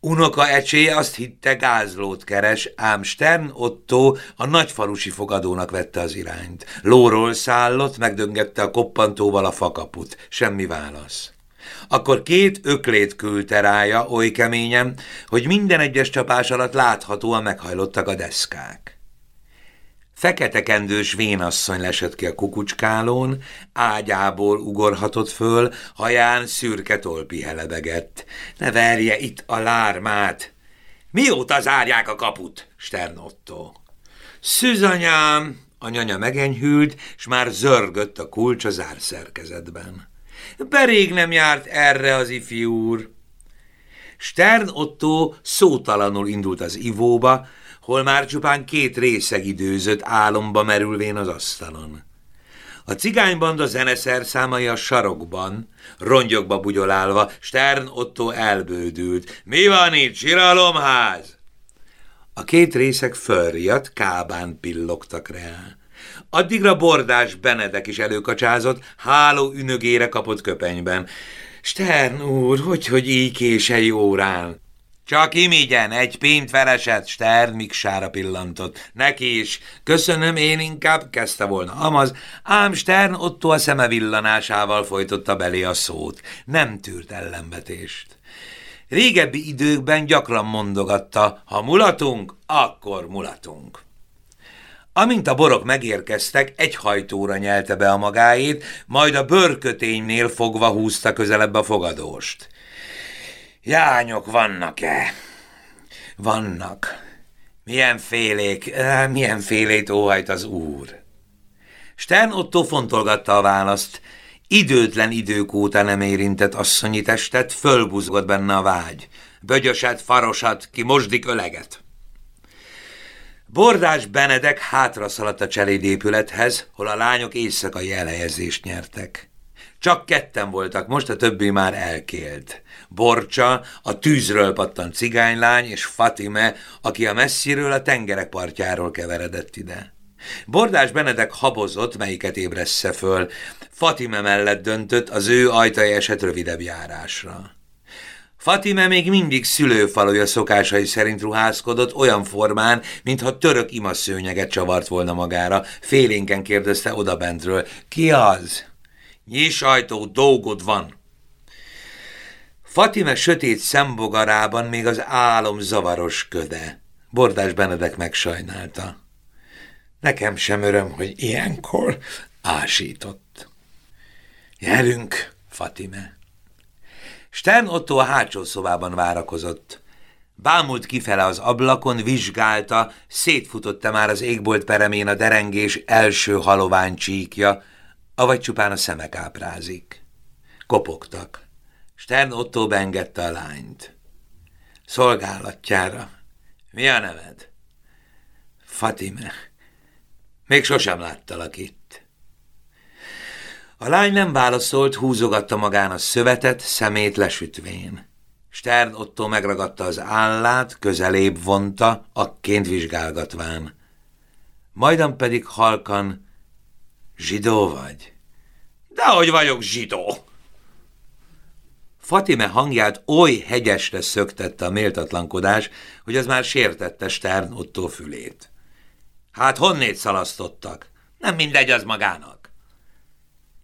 Unoka ecsé azt hitte gázlót keres, ám Stern Otto a nagyfalusi fogadónak vette az irányt. Lóról szállott, megdöngette a koppantóval a fakaput. Semmi válasz. Akkor két öklét küldte rája oly keményen, hogy minden egyes csapás alatt láthatóan meghajlottak a deszkák. Fekete kendős vénasszony lesett ki a kukucskálón, ágyából ugorhatott föl, haján szürke tolpi helebegett. Ne verje itt a lármát! Mióta zárják a kaput? Sternotto. Szűzanyám! A nyanya megenyhült, s már zörgött a kulcs a zárszerkezetben. Berég nem járt erre az ifjú úr. Stern Otto szótalanul indult az ivóba, hol már csupán két részeg időzött álomba merülvén az asztalon. A cigánybanda zeneszerszámai a sarokban, rongyokba bugyolálva, Stern Otto elbődült. Mi van itt, siralomház? A két részek fölriadt, kábán pillogtak rá. Addigra bordás Benedek is előkacsázott, háló ünögére kapott köpenyben. Stern úr, hogy, hogy így kései órán? Csak imigyen, egy pint vereset, Stern Miksára pillantott. Neki is. Köszönöm, én inkább, kezdte volna Amaz, ám Stern Otto a szeme villanásával folytotta belé a szót. Nem tűrt ellenvetést. Régebbi időkben gyakran mondogatta, ha mulatunk, akkor mulatunk. Amint a borok megérkeztek, egy hajtóra nyelte be a magáét, majd a bőrköténynél fogva húzta közelebb a fogadóst. Jányok vannak-e? Vannak. Milyen félék, eh, milyen félét óhajt az úr? Stern Otto fontolgatta a választ. Időtlen idők óta nem érintett asszonyi testet, fölbuzgott benne a vágy. Bögyöset, farosat, ki mosdik öleget. Bordás Benedek hátra szaladt a cselédépülethez, hol a lányok éjszakai elhelyezést nyertek. Csak ketten voltak, most a többi már elkélt. Borcsa, a tűzről pattant cigánylány, és Fatime, aki a messziről a tengerek partjáról keveredett ide. Bordás Benedek habozott, melyiket ébressze föl. Fatime mellett döntött, az ő ajtaja esett rövidebb járásra. Fatime még mindig szülőfalója szokásai szerint ruházkodott olyan formán, mintha török imaszőnyeget csavart volna magára. Félénken kérdezte odabentről. Ki az? Nyis ajtó, dolgod van. Fatime sötét szembogarában még az álom zavaros köde. Bordás Benedek megsajnálta. Nekem sem öröm, hogy ilyenkor ásított. Gyerünk, Fatime. Stern Otto a hátsó szobában várakozott. Bámult kifele az ablakon, vizsgálta, szétfutott-e már az égbolt peremén a derengés első halovány csíkja, avagy csupán a szemek áprázik. Kopogtak. Stern Otto beengedte a lányt. Szolgálatjára. Mi a neved? Fatime. Még sosem láttalak itt. A lány nem válaszolt, húzogatta magán a szövetet, szemét lesütvén. Stern Otto megragadta az állát, közelébb vonta, akként vizsgálgatván. Majdan pedig halkan, zsidó vagy? Dehogy vagyok zsidó! Fatime hangját oly hegyesre szöktette a méltatlankodás, hogy az már sértette Stern Otto fülét. Hát honnét szalasztottak? Nem mindegy az magának.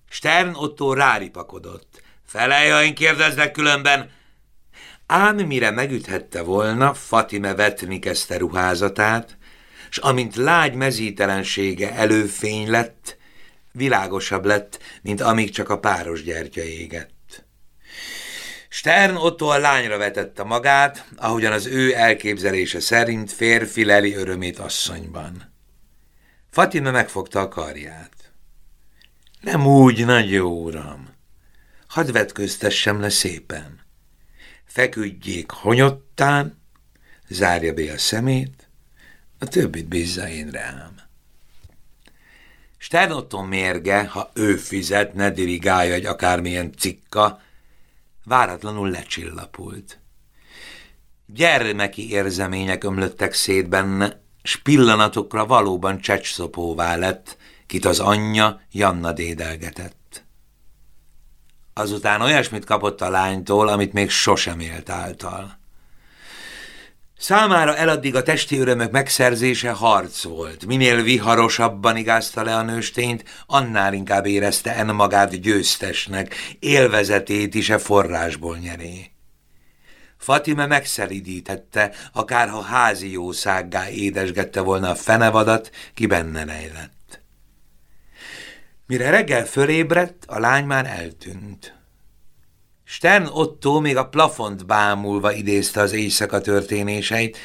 Stern Otto ráripakodott. Felej, ha én kérdeznek különben. Ám mire megüthette volna, Fatime vetni kezdte ruházatát, s amint lágy mezítelensége előfény lett, világosabb lett, mint amíg csak a páros gyertya égett. Stern Otto a lányra vetette magát, ahogyan az ő elképzelése szerint férfi leli örömét asszonyban. Fatima megfogta a karját. Nem úgy, nagy jó uram. Hadd vetköztessem le szépen. Feküdjék honyottán, zárja be a szemét, a többit bízza én rám. Sternotton mérge, ha ő fizet, ne dirigálja egy akármilyen cikka, váratlanul lecsillapult. Gyermeki érzemények ömlöttek szét benne, s pillanatokra valóban csecsszopóvá lett, kit az anyja Janna dédelgetett. Azután olyasmit kapott a lánytól, amit még sosem élt által. Számára eladdig a testi örömök megszerzése harc volt. Minél viharosabban igázta le a nőstényt, annál inkább érezte en magát győztesnek, élvezetét is e forrásból nyeré. Fatime megszeridítette, akárha házi jószággá édesgette volna a fenevadat, ki benne rejlett. Mire reggel fölébredt, a lány már eltűnt. Stern Otto még a plafont bámulva idézte az éjszaka történéseit,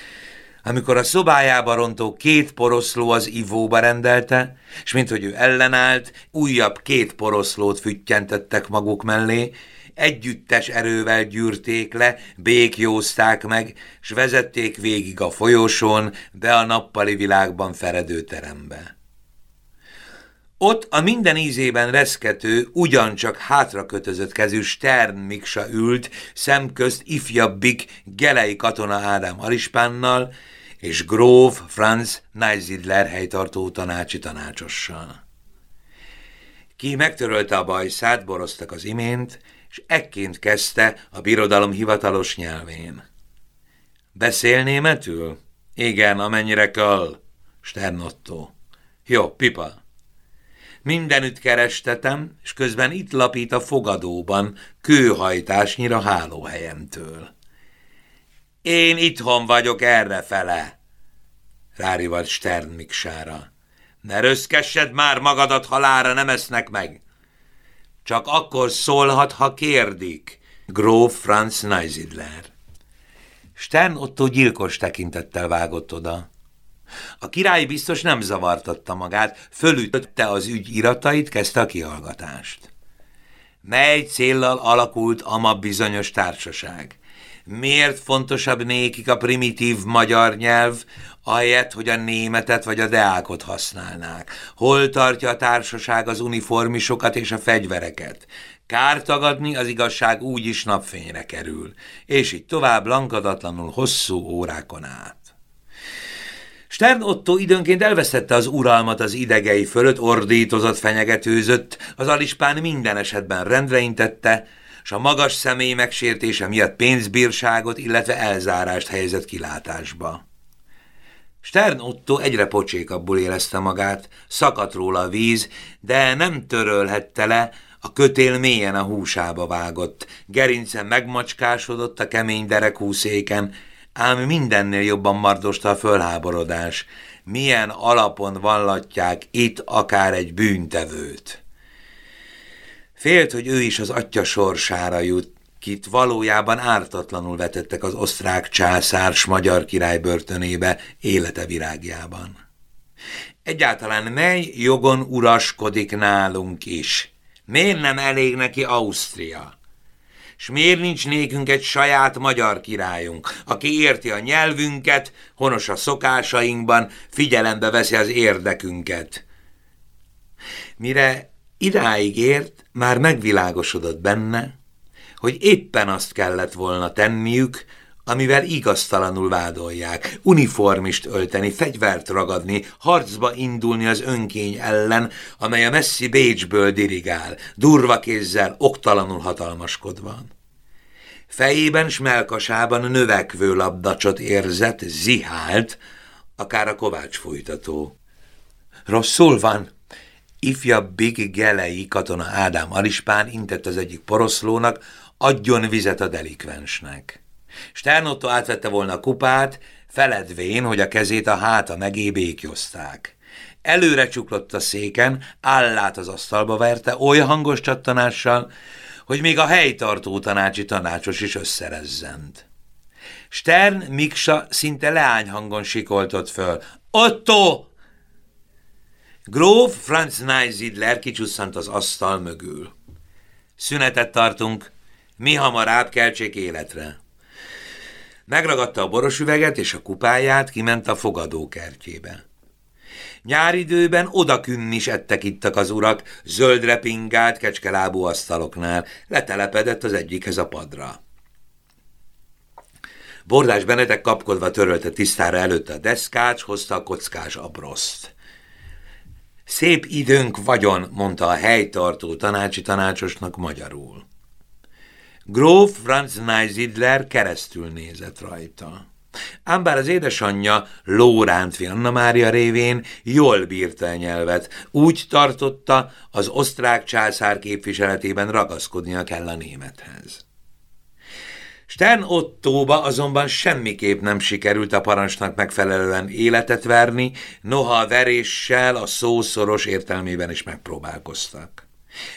amikor a szobájába rontó két poroszló az ivóba rendelte, és mint hogy ő ellenállt, újabb két poroszlót füttyentettek maguk mellé, együttes erővel gyűrték le, békjózták meg, s vezették végig a folyosón, be a nappali világban feredő terembe. Ott a minden ízében reszkető, ugyancsak hátra kötözött kezű Stern Miksa ült, szemközt ifjabbik gelei katona Ádám Alispánnal, és gróf Franz Neizidler helytartó tanácsi tanácsossal. Ki megtörölte a bajszát, boroztak az imént, és ekként kezdte a birodalom hivatalos nyelvén. Beszél németül? Igen, amennyire kell, Sternotto. Jó, pipa. Mindenütt kerestetem, és közben itt lapít a fogadóban, kőhajtásnyira hálóhelyemtől. Én itthon vagyok errefele, rárivalt Stern Miksára. Ne röszkessed már magadat halára, nem esznek meg. Csak akkor szólhat, ha kérdik, gróf Franz Neizidler. Stern Otto gyilkos tekintettel vágott oda. A király biztos nem zavartatta magát, fölütötte az ügy iratait, kezdte a kihallgatást. Mely céllal alakult ama bizonyos társaság? Miért fontosabb nékik a primitív magyar nyelv, ahelyett, hogy a németet vagy a deákot használnák? Hol tartja a társaság az uniformisokat és a fegyvereket? Kár tagadni, az igazság úgy is napfényre kerül, és így tovább lankadatlanul hosszú órákon át. Stern Otto időnként elvesztette az uralmat az idegei fölött, ordítozott, fenyegetőzött, az alispán minden esetben rendre intette, s a magas személy megsértése miatt pénzbírságot, illetve elzárást helyezett kilátásba. Stern Otto egyre pocsékabbul érezte magát, szakadt róla a víz, de nem törölhette le A kötél mélyen a húsába vágott, gerincen megmacskásodott a kemény derekú széken, ám mindennél jobban mardosta a fölháborodás. Milyen alapon vallatják itt akár egy bűntevőt. Félt, hogy ő is az atya sorsára jut, kit valójában ártatlanul vetettek az osztrák császár s magyar király börtönébe élete virágjában. Egyáltalán mely jogon uraskodik nálunk is? Miért nem elég neki Ausztria? S miért nincs nékünk egy saját magyar királyunk, aki érti a nyelvünket, honos a szokásainkban, figyelembe veszi az érdekünket? Mire idáig ért, már megvilágosodott benne, hogy éppen azt kellett volna tenniük, amivel igaztalanul vádolják, uniformist ölteni, fegyvert ragadni, harcba indulni az önkény ellen, amely a messzi Bécsből dirigál, durva kézzel, oktalanul hatalmaskodva. Fejében s melkasában növekvő labdacsot érzett, zihált, akár a kovács fújtató. Rosszul van, Ifja Big Gelei katona Ádám Alispán intett az egyik poroszlónak, adjon vizet a delikvensnek. Sternotto átvette volna a kupát, feledvén, hogy a kezét a háta megé békjozták. Előre csuklott a széken, állát az asztalba verte oly hangos csattanással, hogy még a helytartó tanácsi tanácsos is összerezzent. Stern Miksa szinte leányhangon sikoltott föl. Otto! Gróf Franz Neizidler kicsusszant az asztal mögül. Szünetet tartunk, mi hamarabb keltsék életre. Megragadta a borosüveget és a kupáját, kiment a fogadókertjébe. Nyáridőben odakünn is ettek ittak az urak, zöldre pingált kecskelábú asztaloknál, letelepedett az egyikhez a padra. Bordás Benedek kapkodva törölte tisztára előtte a deszkát, hozta a kockás abroszt. Szép időnk vagyon, mondta a helytartó tanácsi tanácsosnak magyarul. Gróf Franz Neizidler keresztül nézett rajta. Ám bár az édesanyja Lóránt Anna Mária révén jól bírta a nyelvet, úgy tartotta, az osztrák császár képviseletében ragaszkodnia kell a némethez. Stern Ottóba azonban semmiképp nem sikerült a parancsnak megfelelően életet verni, noha a veréssel a szószoros értelmében is megpróbálkoztak.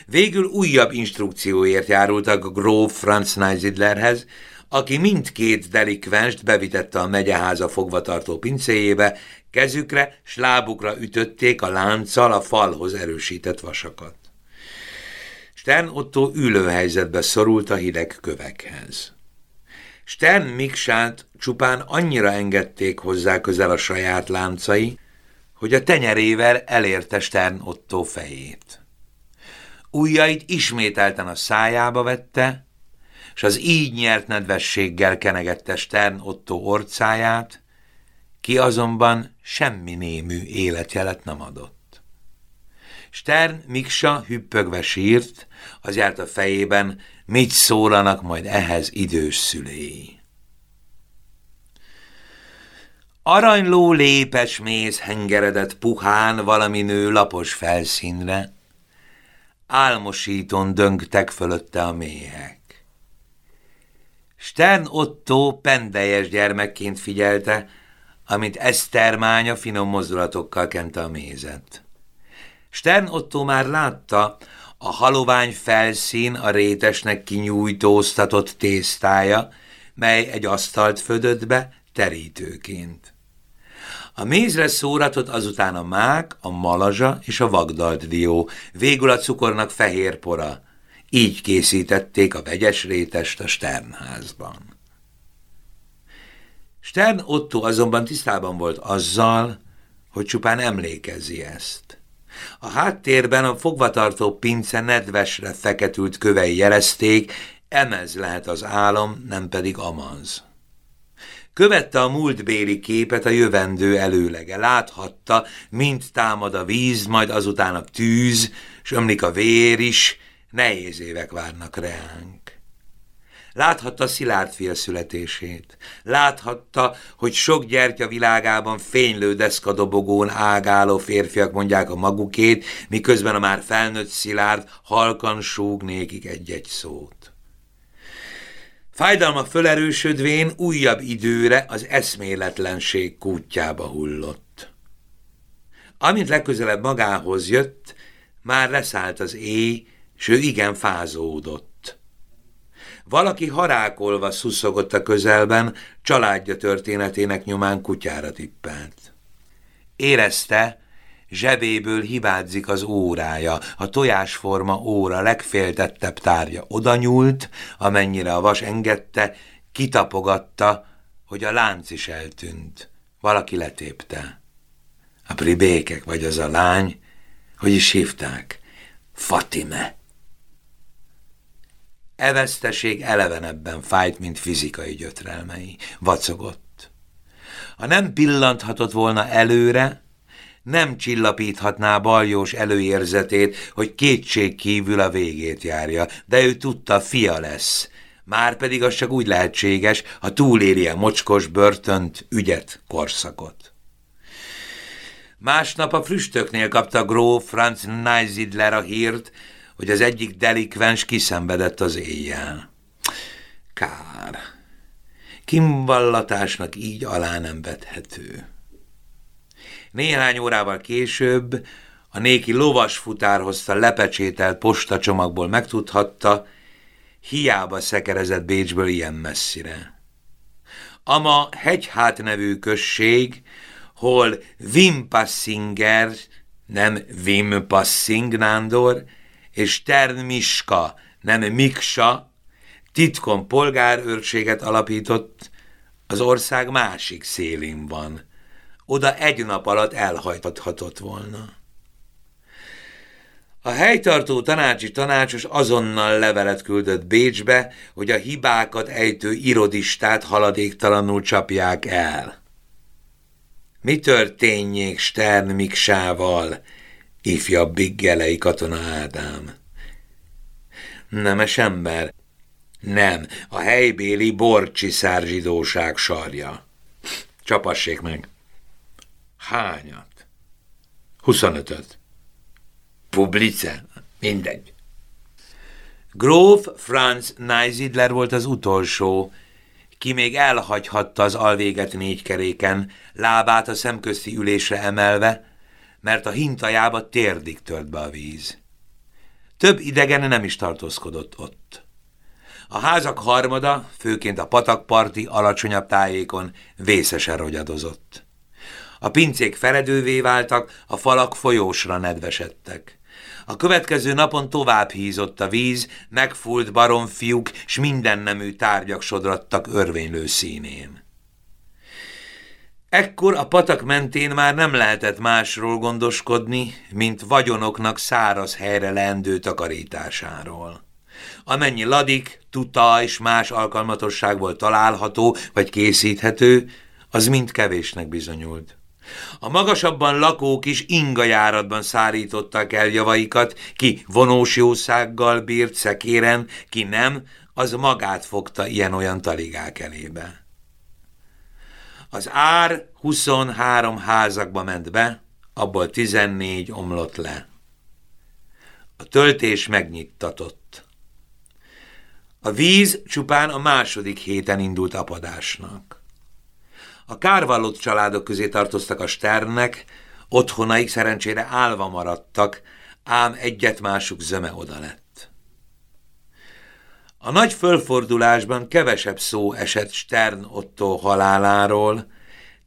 Végül újabb instrukcióért járultak Gróf Franz Neizidlerhez, aki mindkét delikvenst bevitette a megyeháza fogvatartó pincéjébe, kezükre s lábukra ütötték a lánccal a falhoz erősített vasakat. Stern Otto ülőhelyzetbe szorult a hideg kövekhez. Stern Miksát csupán annyira engedték hozzá közel a saját láncai, hogy a tenyerével elérte Stern Otto fejét. Ujjait ismételten a szájába vette, és az így nyert nedvességgel kenegette Stern Otto orcáját, ki azonban semmi némű életjelet nem adott. Stern Miksa hüppögve sírt, az járt a fejében, mit szólanak majd ehhez idős szüléi. Aranyló lépes méz hengeredett puhán valami nő lapos felszínre, álmosíton döngtek fölötte a méhek. Stern Otto pendeljes gyermekként figyelte, amint Esztermánya finom mozdulatokkal kente a mézet. Stern Otto már látta, a halovány felszín a rétesnek kinyújtóztatott tésztája, mely egy asztalt födött be terítőként. A mézre szóratott azután a mák, a malazsa és a vagdalt dió, végül a cukornak fehér pora. Így készítették a vegyes rétest a Sternházban. Stern Otto azonban tisztában volt azzal, hogy csupán emlékezi ezt. A háttérben a fogvatartó pince nedvesre feketült kövei jelezték, emez lehet az álom, nem pedig amaz. Követte a múltbéli képet a jövendő előlege. Láthatta, mint támad a víz, majd azután a tűz, s ömlik a vér is, nehéz évek várnak reánk. Láthatta Szilárd fia születését. Láthatta, hogy sok gyertya világában fénylő deszkadobogón ágáló férfiak mondják a magukét, miközben a már felnőtt Szilárd halkan súg nékik egy-egy szót. Fájdalma fölerősödvén újabb időre az eszméletlenség kútjába hullott. Amint legközelebb magához jött, már leszállt az éj, s ő igen fázódott. Valaki harákolva szuszogott a közelben, családja történetének nyomán kutyára tippelt. Érezte, zsebéből hibádzik az órája, a tojásforma óra legféltettebb tárja. Oda nyúlt, amennyire a vas engedte, kitapogatta, hogy a lánc is eltűnt. Valaki letépte. A pribékek vagy az a lány, hogy is hívták? Fatime. E veszteség elevenebben fájt, mint fizikai gyötrelmei. Vacogott. Ha nem pillanthatott volna előre, nem csillapíthatná baljós előérzetét, hogy kétség kívül a végét járja, de ő tudta, fia lesz. Már pedig az csak úgy lehetséges, ha túléri a mocskos börtönt, ügyet, korszakot. Másnap a früstöknél kapta Gróf Franz Neizidler a hírt, hogy az egyik delikvens kiszenvedett az éjjel. Kár. Kimvallatásnak így alá nem vethető. Néhány órával később a néki lovas futár hozta lepecsételt postacsomagból megtudhatta, hiába szekerezett Bécsből ilyen messzire. Ama hegyhát nevű község, hol Wim Passinger, nem Wim Passing Nándor, és Termiska, nem Miksa, titkon polgárőrséget alapított, az ország másik szélén van. Oda egy nap alatt elhajtathatott volna. A helytartó tanácsi tanácsos azonnal levelet küldött Bécsbe, hogy a hibákat ejtő irodistát haladéktalanul csapják el. Mi történjék Stern Miksával? ifjabb biggelei katona Ádám. Nemes ember, nem, a helybéli borcsiszár zsidóság sarja. Csapassék meg. Hányat? Huszonötöt. Publice? Mindegy. Gróf Franz Neizidler volt az utolsó, ki még elhagyhatta az alvéget négy keréken, lábát a szemközti ülésre emelve, mert a hintajába térdig tört be a víz. Több idegen nem is tartózkodott ott. A házak harmada, főként a patakparti, alacsonyabb tájékon vészesen rogyadozott. A pincék feredővé váltak, a falak folyósra nedvesedtek. A következő napon tovább hízott a víz, megfúlt baromfiúk, s mindennemű tárgyak sodrattak örvénylő színén. Ekkor a patak mentén már nem lehetett másról gondoskodni, mint vagyonoknak száraz helyre leendő takarításáról. Amennyi ladik, tuta és más alkalmatosságból található vagy készíthető, az mind kevésnek bizonyult. A magasabban lakók is ingajáratban szárították el javaikat, ki vonós jószággal bírt szekéren, ki nem, az magát fogta ilyen-olyan taligák elébe. Az ár 23 házakba ment be, abból 14 omlott le. A töltés megnyittatott. A víz csupán a második héten indult apadásnak. A kárvallott családok közé tartoztak a Sternek, otthonaik szerencsére álva maradtak, ám egyet másuk zöme oda lett. A nagy fölfordulásban kevesebb szó esett Stern Otto haláláról,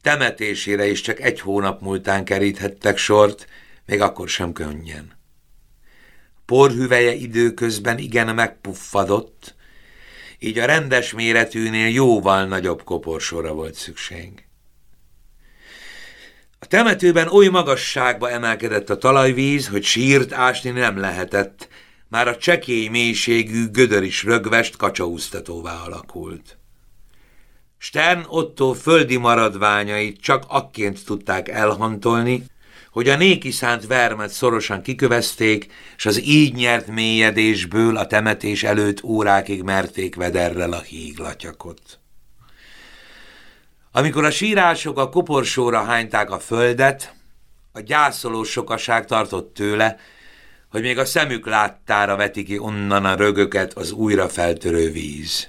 temetésére is csak egy hónap múltán keríthettek sort, még akkor sem könnyen. Porhüveje időközben igen megpuffadott, így a rendes méretűnél jóval nagyobb koporsóra volt szükség. A temetőben oly magasságba emelkedett a talajvíz, hogy sírt ásni nem lehetett, már a csekély mélységű gödör is rögvest kacsaúztatóvá alakult. Stern Otto földi maradványait csak akként tudták elhantolni, hogy a néki szánt vermet szorosan kikövezték, és az így nyert mélyedésből a temetés előtt órákig merték vederrel a híglatyakot. Amikor a sírások a koporsóra hányták a földet, a gyászoló sokaság tartott tőle, hogy még a szemük láttára veti ki onnan a rögöket az újra feltörő víz.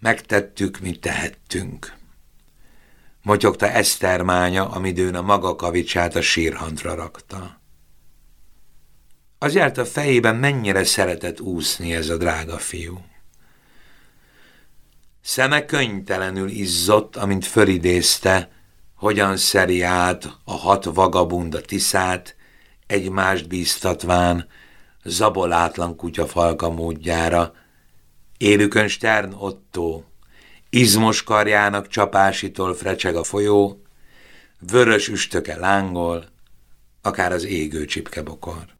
Megtettük, mit tehettünk. Motyogta Esztermánya, amidőn a maga kavicsát a sírhantra rakta. Az járt a fejében, mennyire szeretett úszni ez a drága fiú. Szeme könytelenül izzott, amint fölidézte, hogyan szeri át a hat vagabunda tiszát, egymást bíztatván, zabolátlan kutyafalka módjára, élükön Stern Otto, izmos karjának csapásitól frecseg a folyó, vörös üstöke lángol, akár az égő csipkebokor.